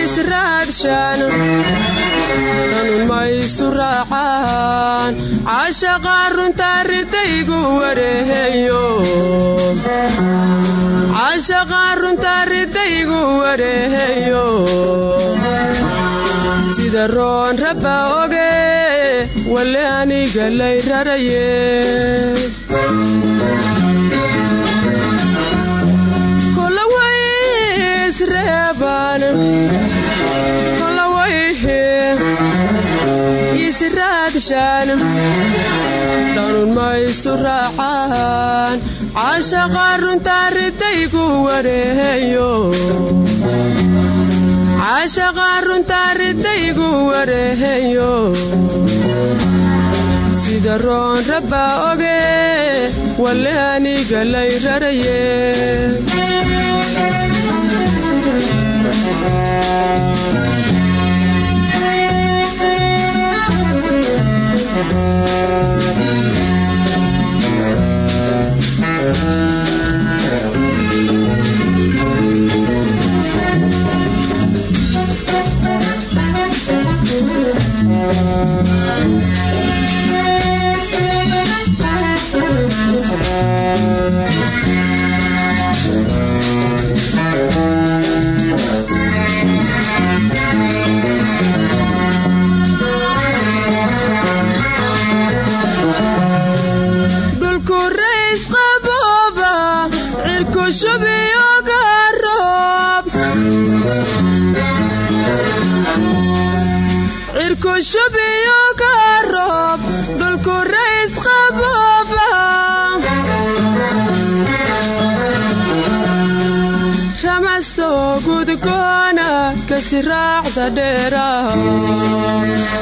israadshan nanun maysu raacaan caashaqa runta ridaygu sida roon rabba oge wale aniga lay raraye. Kolawayisreeban kolawayhe israadshan dhanun maysu raacaan caashaqa runta ridaygu wareeheyo caashaqa runta ridaygu wareeheyo sida roon rabba oge wale aniga lay raraye dhulku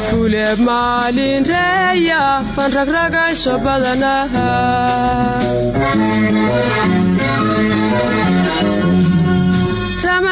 fule maalin reeya fanragragasho badanaha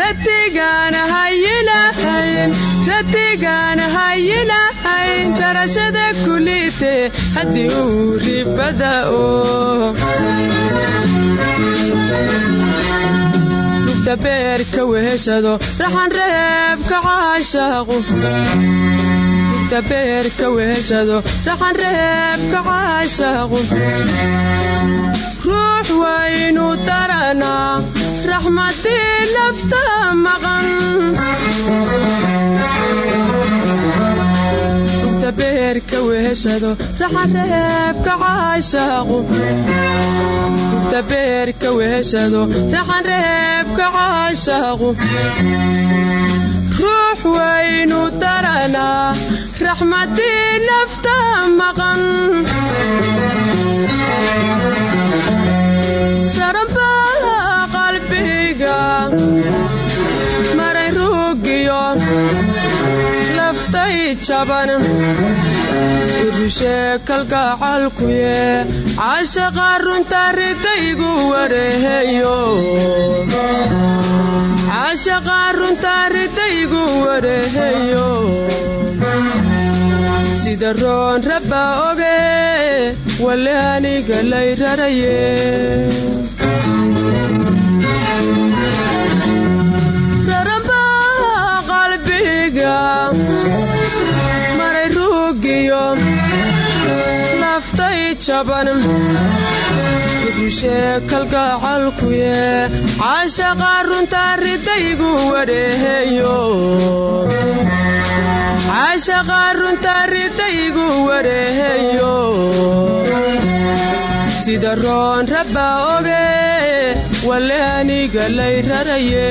ratigaan hayinahayn ratigaan hayinahayn dharashada kulite haddii uu ribada o beerka weheshado raxan reebka caashaaqu beerka weheshado raxan reebka caashaaqu ruux waynu daranaa raxmadii nafta maqan caashaaqu beerka weheshado raxan reebka caashaaqu ruux waynu daranaa raxmadii nafta maqan maray ruugiyo laftay jaban irushee kalgacalkuye caashaqa runta ridaygu wareeheyo sida roon rabba oge wale aniga lay raraye maray ruugiyo laftay jaban irushee kalgacalkuye caashaqa runta ridaygu wareeheyo sida roon rabba oge wale aniga lay raraye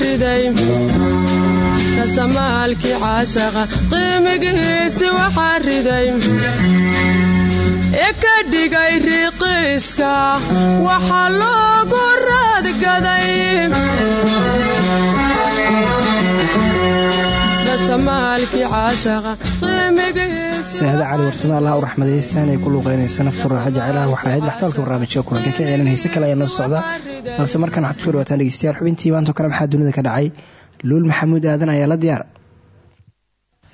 riday rasamaalkii caashaqa qiimigiisi waxaa riday ee ka dhigay riqiiska waxaa loogu raadgaday saahada cali warsame allah u raxmadaystaan ay ku luuqeynaysa nafta ruuxa jecelaha waxaa ahayd dhaxtaalka barnaamijka kulanka ka ciyalan hayse kale ayaa noo socda. Balse markan waxaad ku soo dhawaataan dhegeystayaal xubintii maantoo kale maxaa dunida ka dhacay? Luul maxamuud aadan ayaa la diyaar.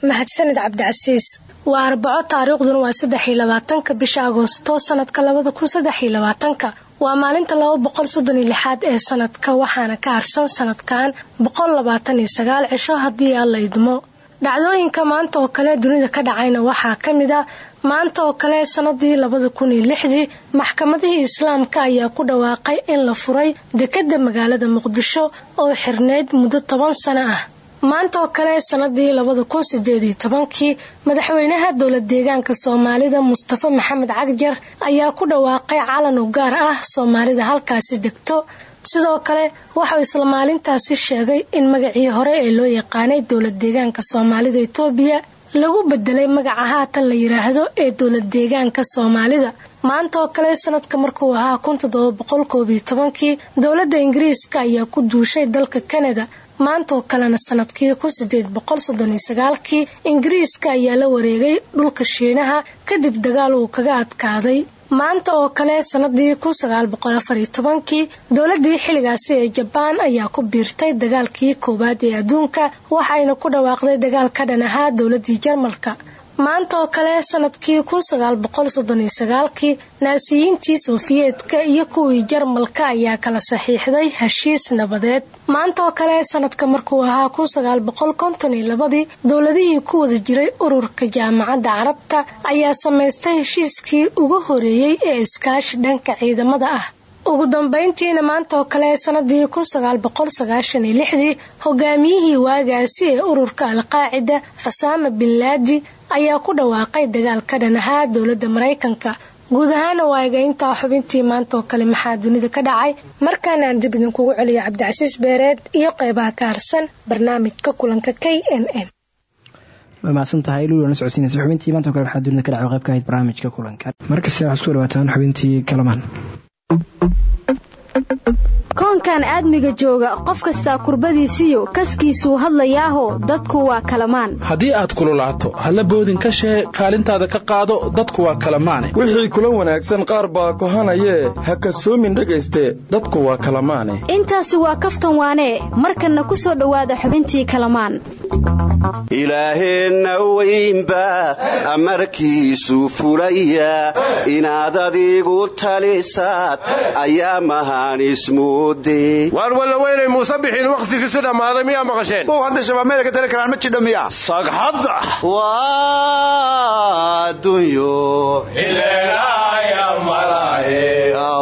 Mahadsanid cabdicasiis waa arbaco taariikhduna waa saddex iyo labaatanka bisha agoosto sanadka labada kun saddex iyo labaatanka. Waa maalinta laba boqol soddon iyo lixaad ee sanadka waxaana ka harsan sanadkan boqol labaatan iyo sagaal cisho haddii alla idmo dhacdooyinka maanta oo kale dunida ka dhacayna waxaa ka mid a maanta oo kale sanadii labada kun iyo maxkamadihii islaamka ayaa ku dhawaaqay in la furay dekadda magaalada muqdisho oo xirneyd muddo toban sano ah. Maanta oo kale sanadii labada kun madaxweynaha dowlad deegaanka soomaalida mustafa maxamed cagjar ayaa ku dhawaaqay calan u gaar ah soomaalida halkaasi degto sidoo kale waxau isla maalintaasi sheegay in magacii hore ee loo yaqaanay dowlad deegaanka soomaalida itoobiya lagu bedelay magaca haatan la yiraahdo ee dowlad deegaanka soomaalida. Maanta oo kale sanadka markuu ahaa kun toddoba boqol koob tobankii dowladda ingiriiska ayaa ku duushay dalka kanada maanta oo kalena sannadkii kun sideed boqol soddon iyo sagaalkii ingiriiska ayaa la wareegay dhulka shiinaha kadib dagaal uu kaga adkaaday maanta oo kale sanadii kii dowladii xilligaasi ee jabaan ayaa ku biirtay dagaalkii koowaad ee adduunka waxayna ku dhawaaqday dagaal ka dhan ahaa dowladii jarmalka maanta kale sannadkii kii naasiyiintii sofiyeetka iyo kuwii jarmalka ayaa kala saxiixday heshiis nabadeed. Maanta kale sanadka markuu ahaa ii dowladihii ku wada jiray ururka jaamacadda carabta ayaa samaystay heshiiskii ugu horeeyey ee iskaashi dhanka ciidamada ah ugu dambeyntiina maanta oo kale sanadii hogaamiyihii waagaasi ee ururka alqaacida xusaama bin laadi ayaa ku dhawaaqay dagaal ka dhan ahaa dowladda maraykanka. Guud ahaana waa eegayntaa xubintii maanta oo kale maxaa dunida ka dhacay? Markaana aan dib idinkugu celiyo cabdicasiis beereed iyo qeybaha ka harsan barnaamijka kulanka k n n. Way mahadsan xubintii maanta oo kale maxaa ka dhacay? Qayb ka ahayd barnaamijka kulanka. Markasta waxaad isku dhawaataan xubintii kalamaan Thank you koonkan aadmiga jooga qof kastaa kurbadiisiyo kaskiisuu hadlayaaho dadku waa kalamaan. Haddii aad kululaato halla boodin ka shee kaalintaada ka qaado dadku waa kalamaane. Wixii kula wanaagsan qaar baa kohanayee ha kasoomin dhegayste dadku waa kalamaane. Intaasi waa kaftan waanee markanna ku soo dhowaada xubintii kalamaan. Ilaaheenna weynba amarkiisu fulaya inaad adigu talisaad ayaa mahaan ismuude waar walla weynay muuse bixin wakhtigiisi dhammaaday miyaa maqasheen? Ow hadda shabaab meel ka tali karaan ma jidho miya sagxadda waa adduunyo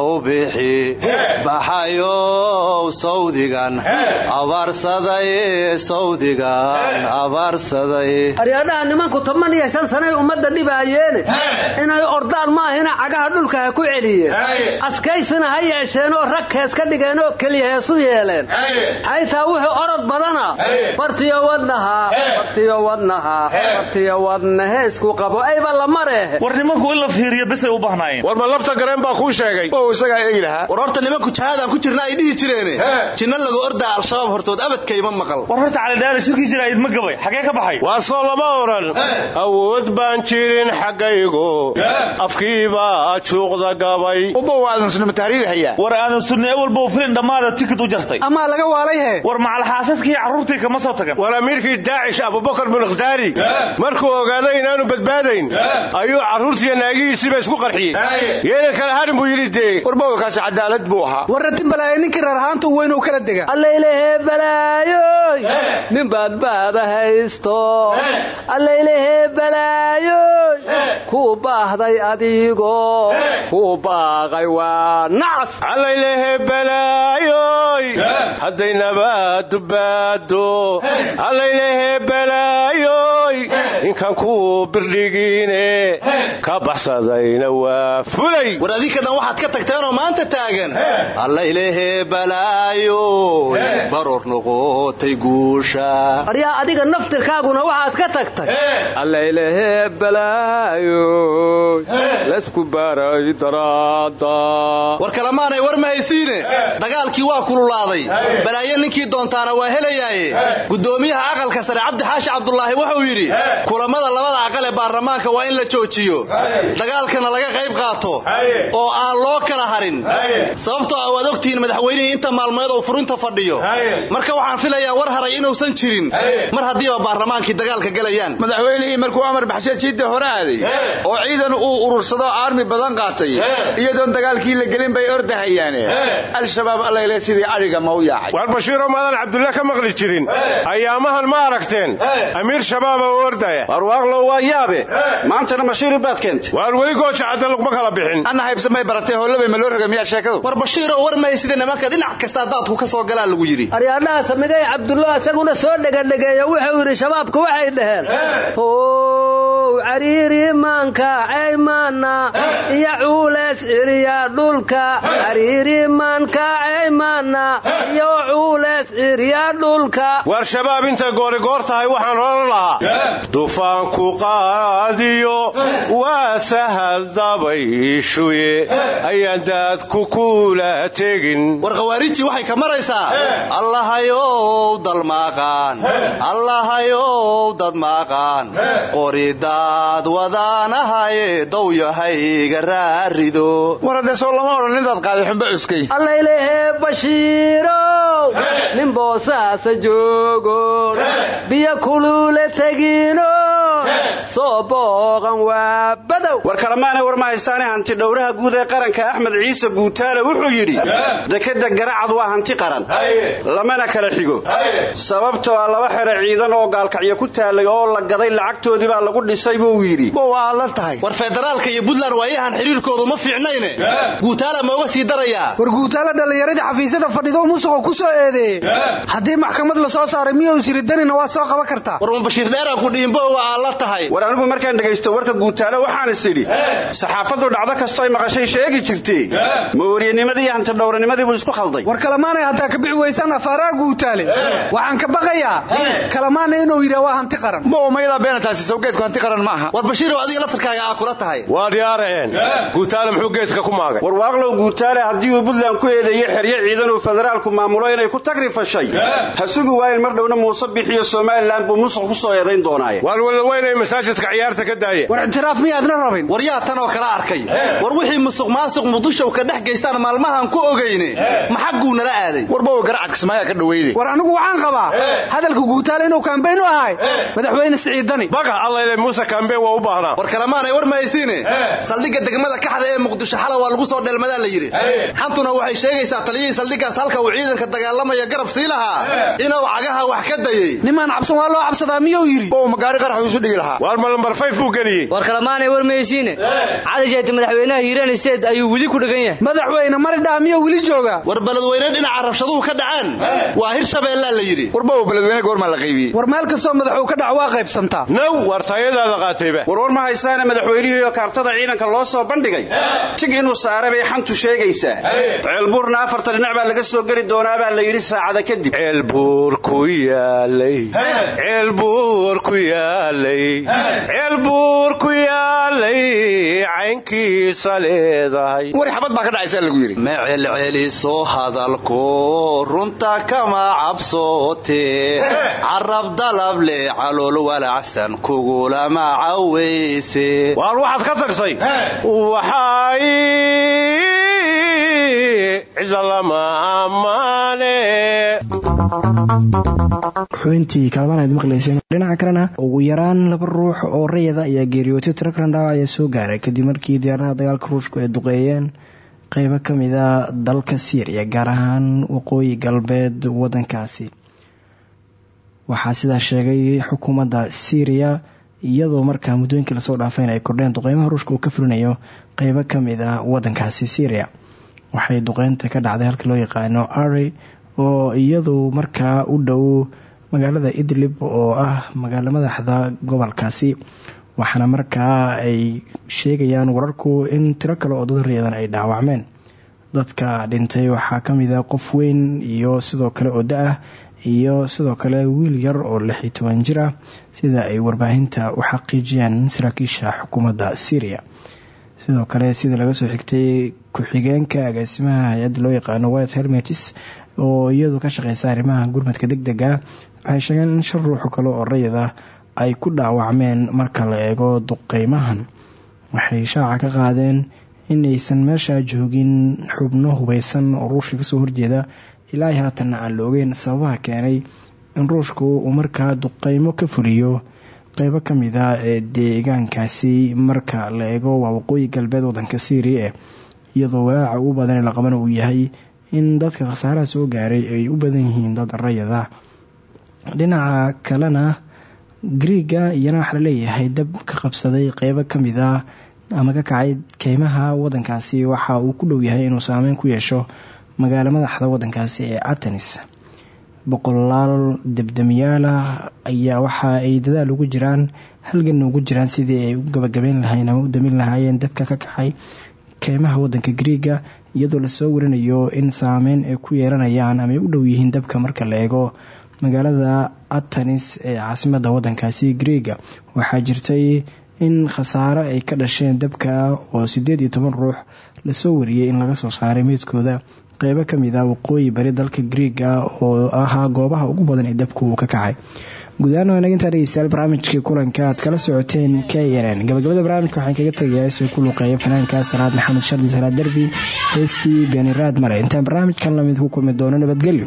u bixi. Baxayow sawdigan. Abaarsaday sawdigan. Abaarsaday. Aryadhaha nimanku toban iyo shan sanay ummadda dhibaayeene inay ordaan maahina cagaha dhulka ha ku celiyeen. Askaysina ha yeesheenoo rag ka dhigeenoo keliya heesu yeeleen. Xaytaa wuxuu orod badana. Bartiyo wadnaha. Bartiyo wadnaha. Bartiyo wadna heesku qabo. Ayba la mareehe war nimanku in la fiiriyo besay u bahnaayeen war ma lafta gareen baa kuu sheegay. Oo isagaa eegi lahaa. War horta nimanku jahadaan ku jirna ay dhihi jireene. Jinna lagu ordaa al-shabaab hortood abadkayma maqal. War horta calidhaale shirkii jira idma gabay. Xagee ka baxay? Waa soo lama odhan awood baan jirin xaggaygu. Afkiibaa juuqda gabay. War aadan sunni ewalbow filin dhammaada tikid u jartay. Amaa laga waalay he war macalxaasaskii carruurtii kama soo tagan war amiirkii daacish abubakar bin ikhtaari markuu ogaaday inaanu badbaadayn ayuu carruurtiiyo naagihiisiiba isku qarxiyey. Yeena kale harin buu yidhi dee warbawkaasi cadaalad buu ahaa. Warratin balaayo ninkii reer ahaanta u weyn uu kala dega allaylehe balaayoy nin baadbaada haysto. Allaylehe balaayoy kuu baahday adigo kuu baaqay waa nacas hadday nabaadu baado allaylehe balaayoy ninkan kuu birdhigiine ka baxsadayna waa fulay. War adinka dhan waxaad ka tagteenoo maanta taagan. Allaylehe balaayo baroor noqotay guusha. Aryaa adiga naftirkaaguna waxaad ka tagtay. Allaylehe balaayo lasku baray daraada war kalamaanay war ma haysiine dagaalkii waa kululaaday. Balaayo ninkii doontaana waa helayaaye. Guddoomiyaha aqalka sare cabdi xaashi cabdulaahi wuxuu yidhi kulamada labada aqal ee baarlamaanka waa in la joojiyo. Dagaalkana laga qayb qaato oo aan loo kala harin. Sababtoo ah waad ogtihiin madaxweynihii inta maalmeed oo furinta fadhiyo. Marka waxaan filayaa war haray inuusan jirin. Mar haddiiba baarlamaankii dagaalka gelayaan madaxweynihii markuu amar baxshe jiidda hore aaday oo ciidan uu urursado aarmi badan qaatay iyadoon dagaalkii la gelin bay ordahayaane al-shabaab allayle sidii adhiga ma u yaacay. Waar bashiiroo maadan cabdulla ka maqli jirin. Ayaamahan ma aragteen. Amiir shabaaba oo ordaya. Warwaaqlow waa yaabe. Maantana mashiiri baad keentay waar weli gooja cadda laguma kala bixin. Anna haybsamay baratay hollabay ma loo roga miyaa sheekadu? War bashiiroo war mahaysida nimanka dhinac kastaa daadku ka soo galaa lagu yidhi. Aryaadhaha samigay cabdullo isaguna soo dhegadhegeeya wuxuu yidhi shabaabku waxay dhaheen. How cariiri maanka ceymaana iyo cuuleys ciriya dhulka. Cariiri waar shabaab intay goorigoor tahay waxaan odhan lahaa. Dufaanku qaadiyo waa sahal dabayshuye. Ayaan daadku kula tegin. War khawaarijtii waxay ka maraysaa. Allahayow dalmaaqaan allahayow dadmaaqaan qori dulqaad wadaanahaye dow yahayga raarido war haddee soo lama odhan intaad qaaday xumba cuskay allaylehe bashiirow nin boosaasa joogo. Biyo kuluule tegino. Soo booqan waa badow. War kalemaana war ma haysaane hanti dhowraha guud ee qaranka axmed ciise guutaale wuxuu yidhi dekeda garacad waa hanti qaran. Lamana kala xigo. Sababtoo a laba xere ciidan oo gaalkacyo ku taalay oo la gaday lacagtoodii baa lagu dhisay buu yidhi. Waa la tahay. War federaalka iyo puntland waayahan xiriirkoodu ma fiicnayne. Guutaala ma uga sii darayaa. War guutaala dhallinyaradii xafiisyada fadhido musuqa ku soo eedeeye haddii maxkamad la soo saaray miyuu siri danina waa soo qaban kartaa war ma bashiir dheeraan ku dhihinbo waa la tahay. War anigu markaan dhegaysto warka guutaale waxaan is idhi saxaafaddu dhacdo kastoo ay maqashay sheegi jirtee maooriyanimadii iyo hantidhowranimadii buu isku khalday. War kalamaanay haddaa ka bixi weysaan afaaraha guutaale. Waxaan ka baqayaa kalamaana inuu yidhaa waa hanti qaran. Ma umaydaa beenataasi sawgeedku hanti qaran ma aha. War bashiirow adiga laftarkaaga aa kula tahay. Waa dhiyaaraheen guutaale muxuu geedka ku maagay? War waaqlow guutaale haddii uu puntland ku eedeeyey xeryo ciidan uu federaalku maamulo inay ku tagri fashay ha sugi waayin mar dhowna muuse bixiyo somalilan buu musuq ku soo eedayn doonaaye. Waalwalaweynay masaajidka ciyaarta ka daaya war ictiraaf miyaadna rabin? War yaa tan oo kala arkay. War wixii musuq maasuq muqdishow ka dhex gaystaan maalmahan ku ogayne maxagguu nala aaday? Warbawa garacad kismaayaa ka dhaweyde. War anigu waxaan qabaa hadalka guutaale inuu kaambeyn u ahay madaxweyne siciidani. Baga allayle muuse kaambeyn waa u baahnaa war kalemaanay war mahaysiine saldhigga degmada kaxda ee muqdisho xala waa lagu soo dheelmadaa la yidhi. Xantuna waxay sheegaysaa taliyihii saldhiggaas halka uu ciidanka dagaalamaya garab sii lahaa inuu cagaha wax ka dayey nimaan cabsan waa loo cabsadaa miyuu yidhi? Oo magaari qarax isu dhigi lahaa. Waar ma lambar fayf buu geliyey. War kalemaanay war mahaysiine cali jeete madaxweynaha hiiraan state ayuu weli ku dhagan yahay. Madaxweyne maridhaa miyuu weli joogaa war beledweyne dhinaca rabshaduhu ka dhacaan. Waa hir shabeellaa la yidhi. Warbawa beledweyne goormaa la qaybiyey war meel kastoo madaxuu ka dhac waa qaybsantaa naw waar taayadaada qaatayba. War war ma haysaane madaxweynihii oo kaartada ciidanka loo soo bandhigay? Tig inuu saare bay xantu sheegaysaa. Ceelbuurna afarta dhinac baa laga soo geli doonaa baa la yidhi saacada kadib. Ceelbuur ku yaalay. Ceelbuur ku yaalay. Ceelbuur ku yaalay. Caynkiisa leedahay. War xabad baa ka dhacaysaa lagu yidhi. Ma celceliso hadalko runta kama cabsoote. Carab dalab le calool walacsan kugulama caweyse waar waxaad ka tagtay xubintii kaalmaan aad maqlayseen dhinaca kalena ugu yaraan laba ruux oo rayada ayaa geeriyootay tiro kalan dhaawac ayaa soo gaaray. Kadib markii diyaaradaha dagaalka ruushku ay duqeeyeen qeybo ka mid a dalka syriya gaar ahaan waqooyi galbeed wadankaasi waxaa sidaa sheegay xukuumadda syriya iyadoo markaa muddooyinkii la soo dhaafeen ay kordheen duqeymaha ruushka uu ka fulinayo qeybo ka mid ah wadankaasi syriya waxay duqeynta ka dhacday halka loo yaqaano ari oo iyadu markaa u dhow magaalada idlib oo ah magaalo madaxda gobolkaasi waxaana markaa ay sheegayaan wararku in tiro kale oo dad riyadan ay dhaawacmeen. Dadka dhintay waxaa ka mid a qof weyn iyo sidoo kale oo da'ah iyo sidoo kale wiil yar oo lix iyo toban jir ah sida ay warbaahinta u xaqiijiyaan saraakiisha xukuumadda syria. Sidoo kale sida laga soo xigtay ku-xigeenka agaasimaha hay'adda loo yaqaano white helmetis oo iyadu ka shaqeysa arrimaha gurmadka deg dega waxay sheegeen in shan ruuxo kale oo rayid ah ay ku dhaawacmeen marka la eego duqeymahan. Waxay shaaca ka qaadeen inaysan meesha joogin xubno hubeysan oo ruushka ka soo horjeeda. Ilaa haatanna aan la ogeyn sababaha keenay in ruushku uu markaa duqeymo ka fuliyo qeybo ka mid a ee deegaankaasi marka la eego waa waqooyi galbeed wadanka syria iyadoo walaaca ugu badan la qabana uu yahay in dadka khasaaraha soo gaaray ay u badan yihiin dad rayada. Dhinaca kalena griiga iyana waxaa la leeyahay dab ka qabsaday qeybo ka mid a ama ka kacay keymaha wadankaasi waxa uu ku dhow yahay inuu saameyn ku yeesho magaalo madaxda wadankaasi ee atenis boqolaal debdemiyaalah ayaa waxa ay dadaal ugu jiraan halgan ugu jiraan sidii ay u gabagabeyn lahayn ama u damin lahaayeen dabka ka kacay keymaha wadanka griiga iyadoo la soo warinayo in saameyn ay ku yeelanayaan ama u dhow yihiin dabka marka la eego magaalada atenis ee caasimada wadankaasi griiga waxaa jirtay in khasaare ay ka dhasheen dabka oo sideed iyo toban ruux la soo wariyey in laga soo saaray meydkooda qeybo ka mid ah waqooyi bari dalka griiga oo ahaa goobaha ugu badan ee dabku uu ka kacay guudahaan waa inagintaa dhegeystayaal barnaamijkii kulanka aad kala socoteen k n n. Gabagabada barnaamijka waxaan kaga tegayaa isoo ku luuqeeya fanaanka salaad maxamed shardi salaad derbi heestii beeniraad male intaan barnaamijkan la mid ku kulmi doono nabadgelyo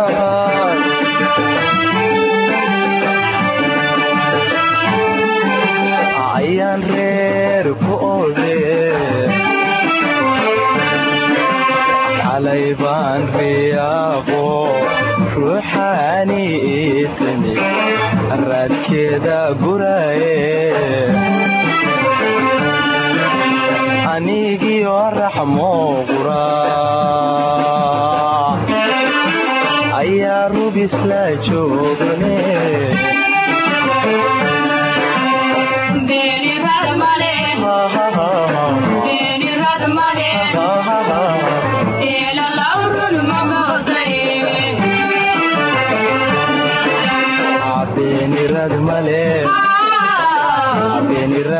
baan riyaaqo ruuxaani itimi raadkeeda guraye. Anigiyo raxmo qura ayaa rubisla joogne beenirad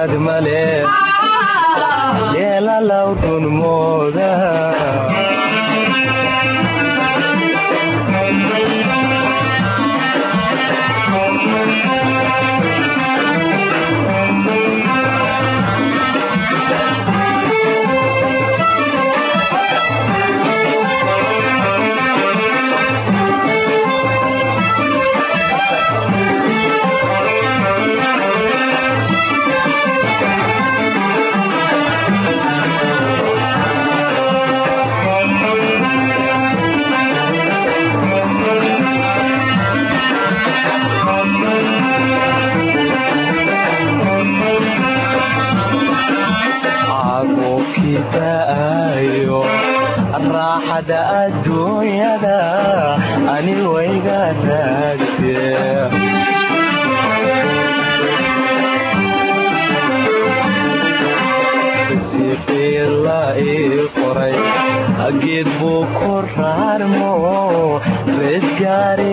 beenirad male mooda adduunyada ani wayga taagte siqiila ii qoray geed buu ku raarmo rees gaari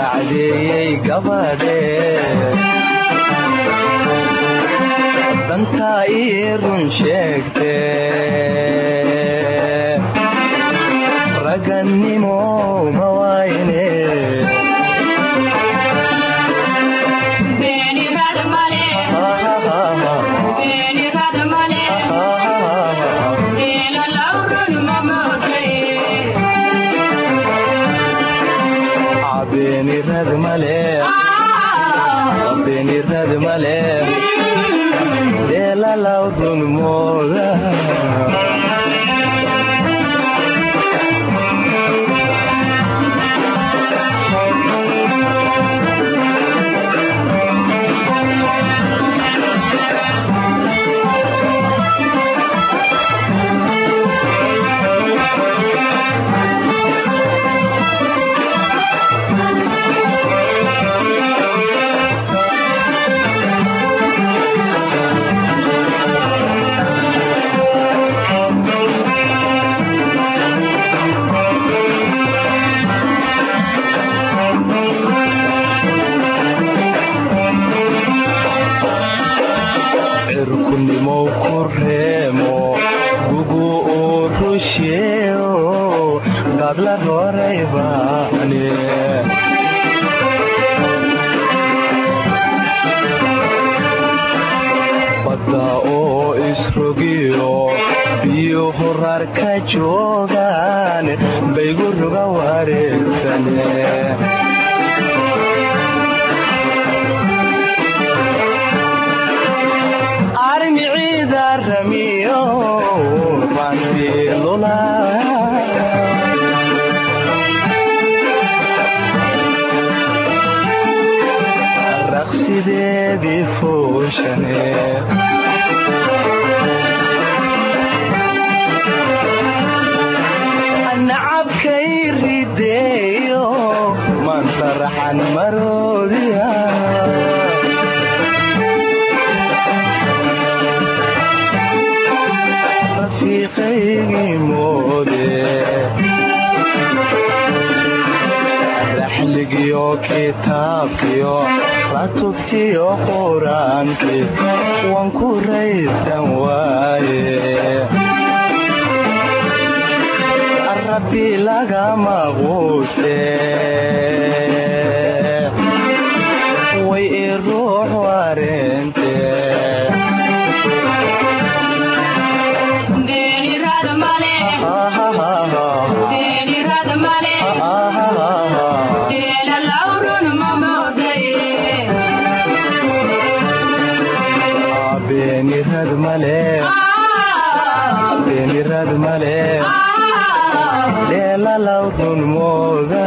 raacdeeyey gabadhe dantaa ii run sheegte beenirad male beenirad reemo gugu uu rusheeo dadla roray baane badda oo isrogiyo biyo horar ka joogaan baygu ruga wareegsane fooshane kitaabkiyo ratubtiyo qur'aankii waan ku raysan waaye rabbi lagama quuse way i ruux wareente beenirad male beenirad male dheelalaw run mooda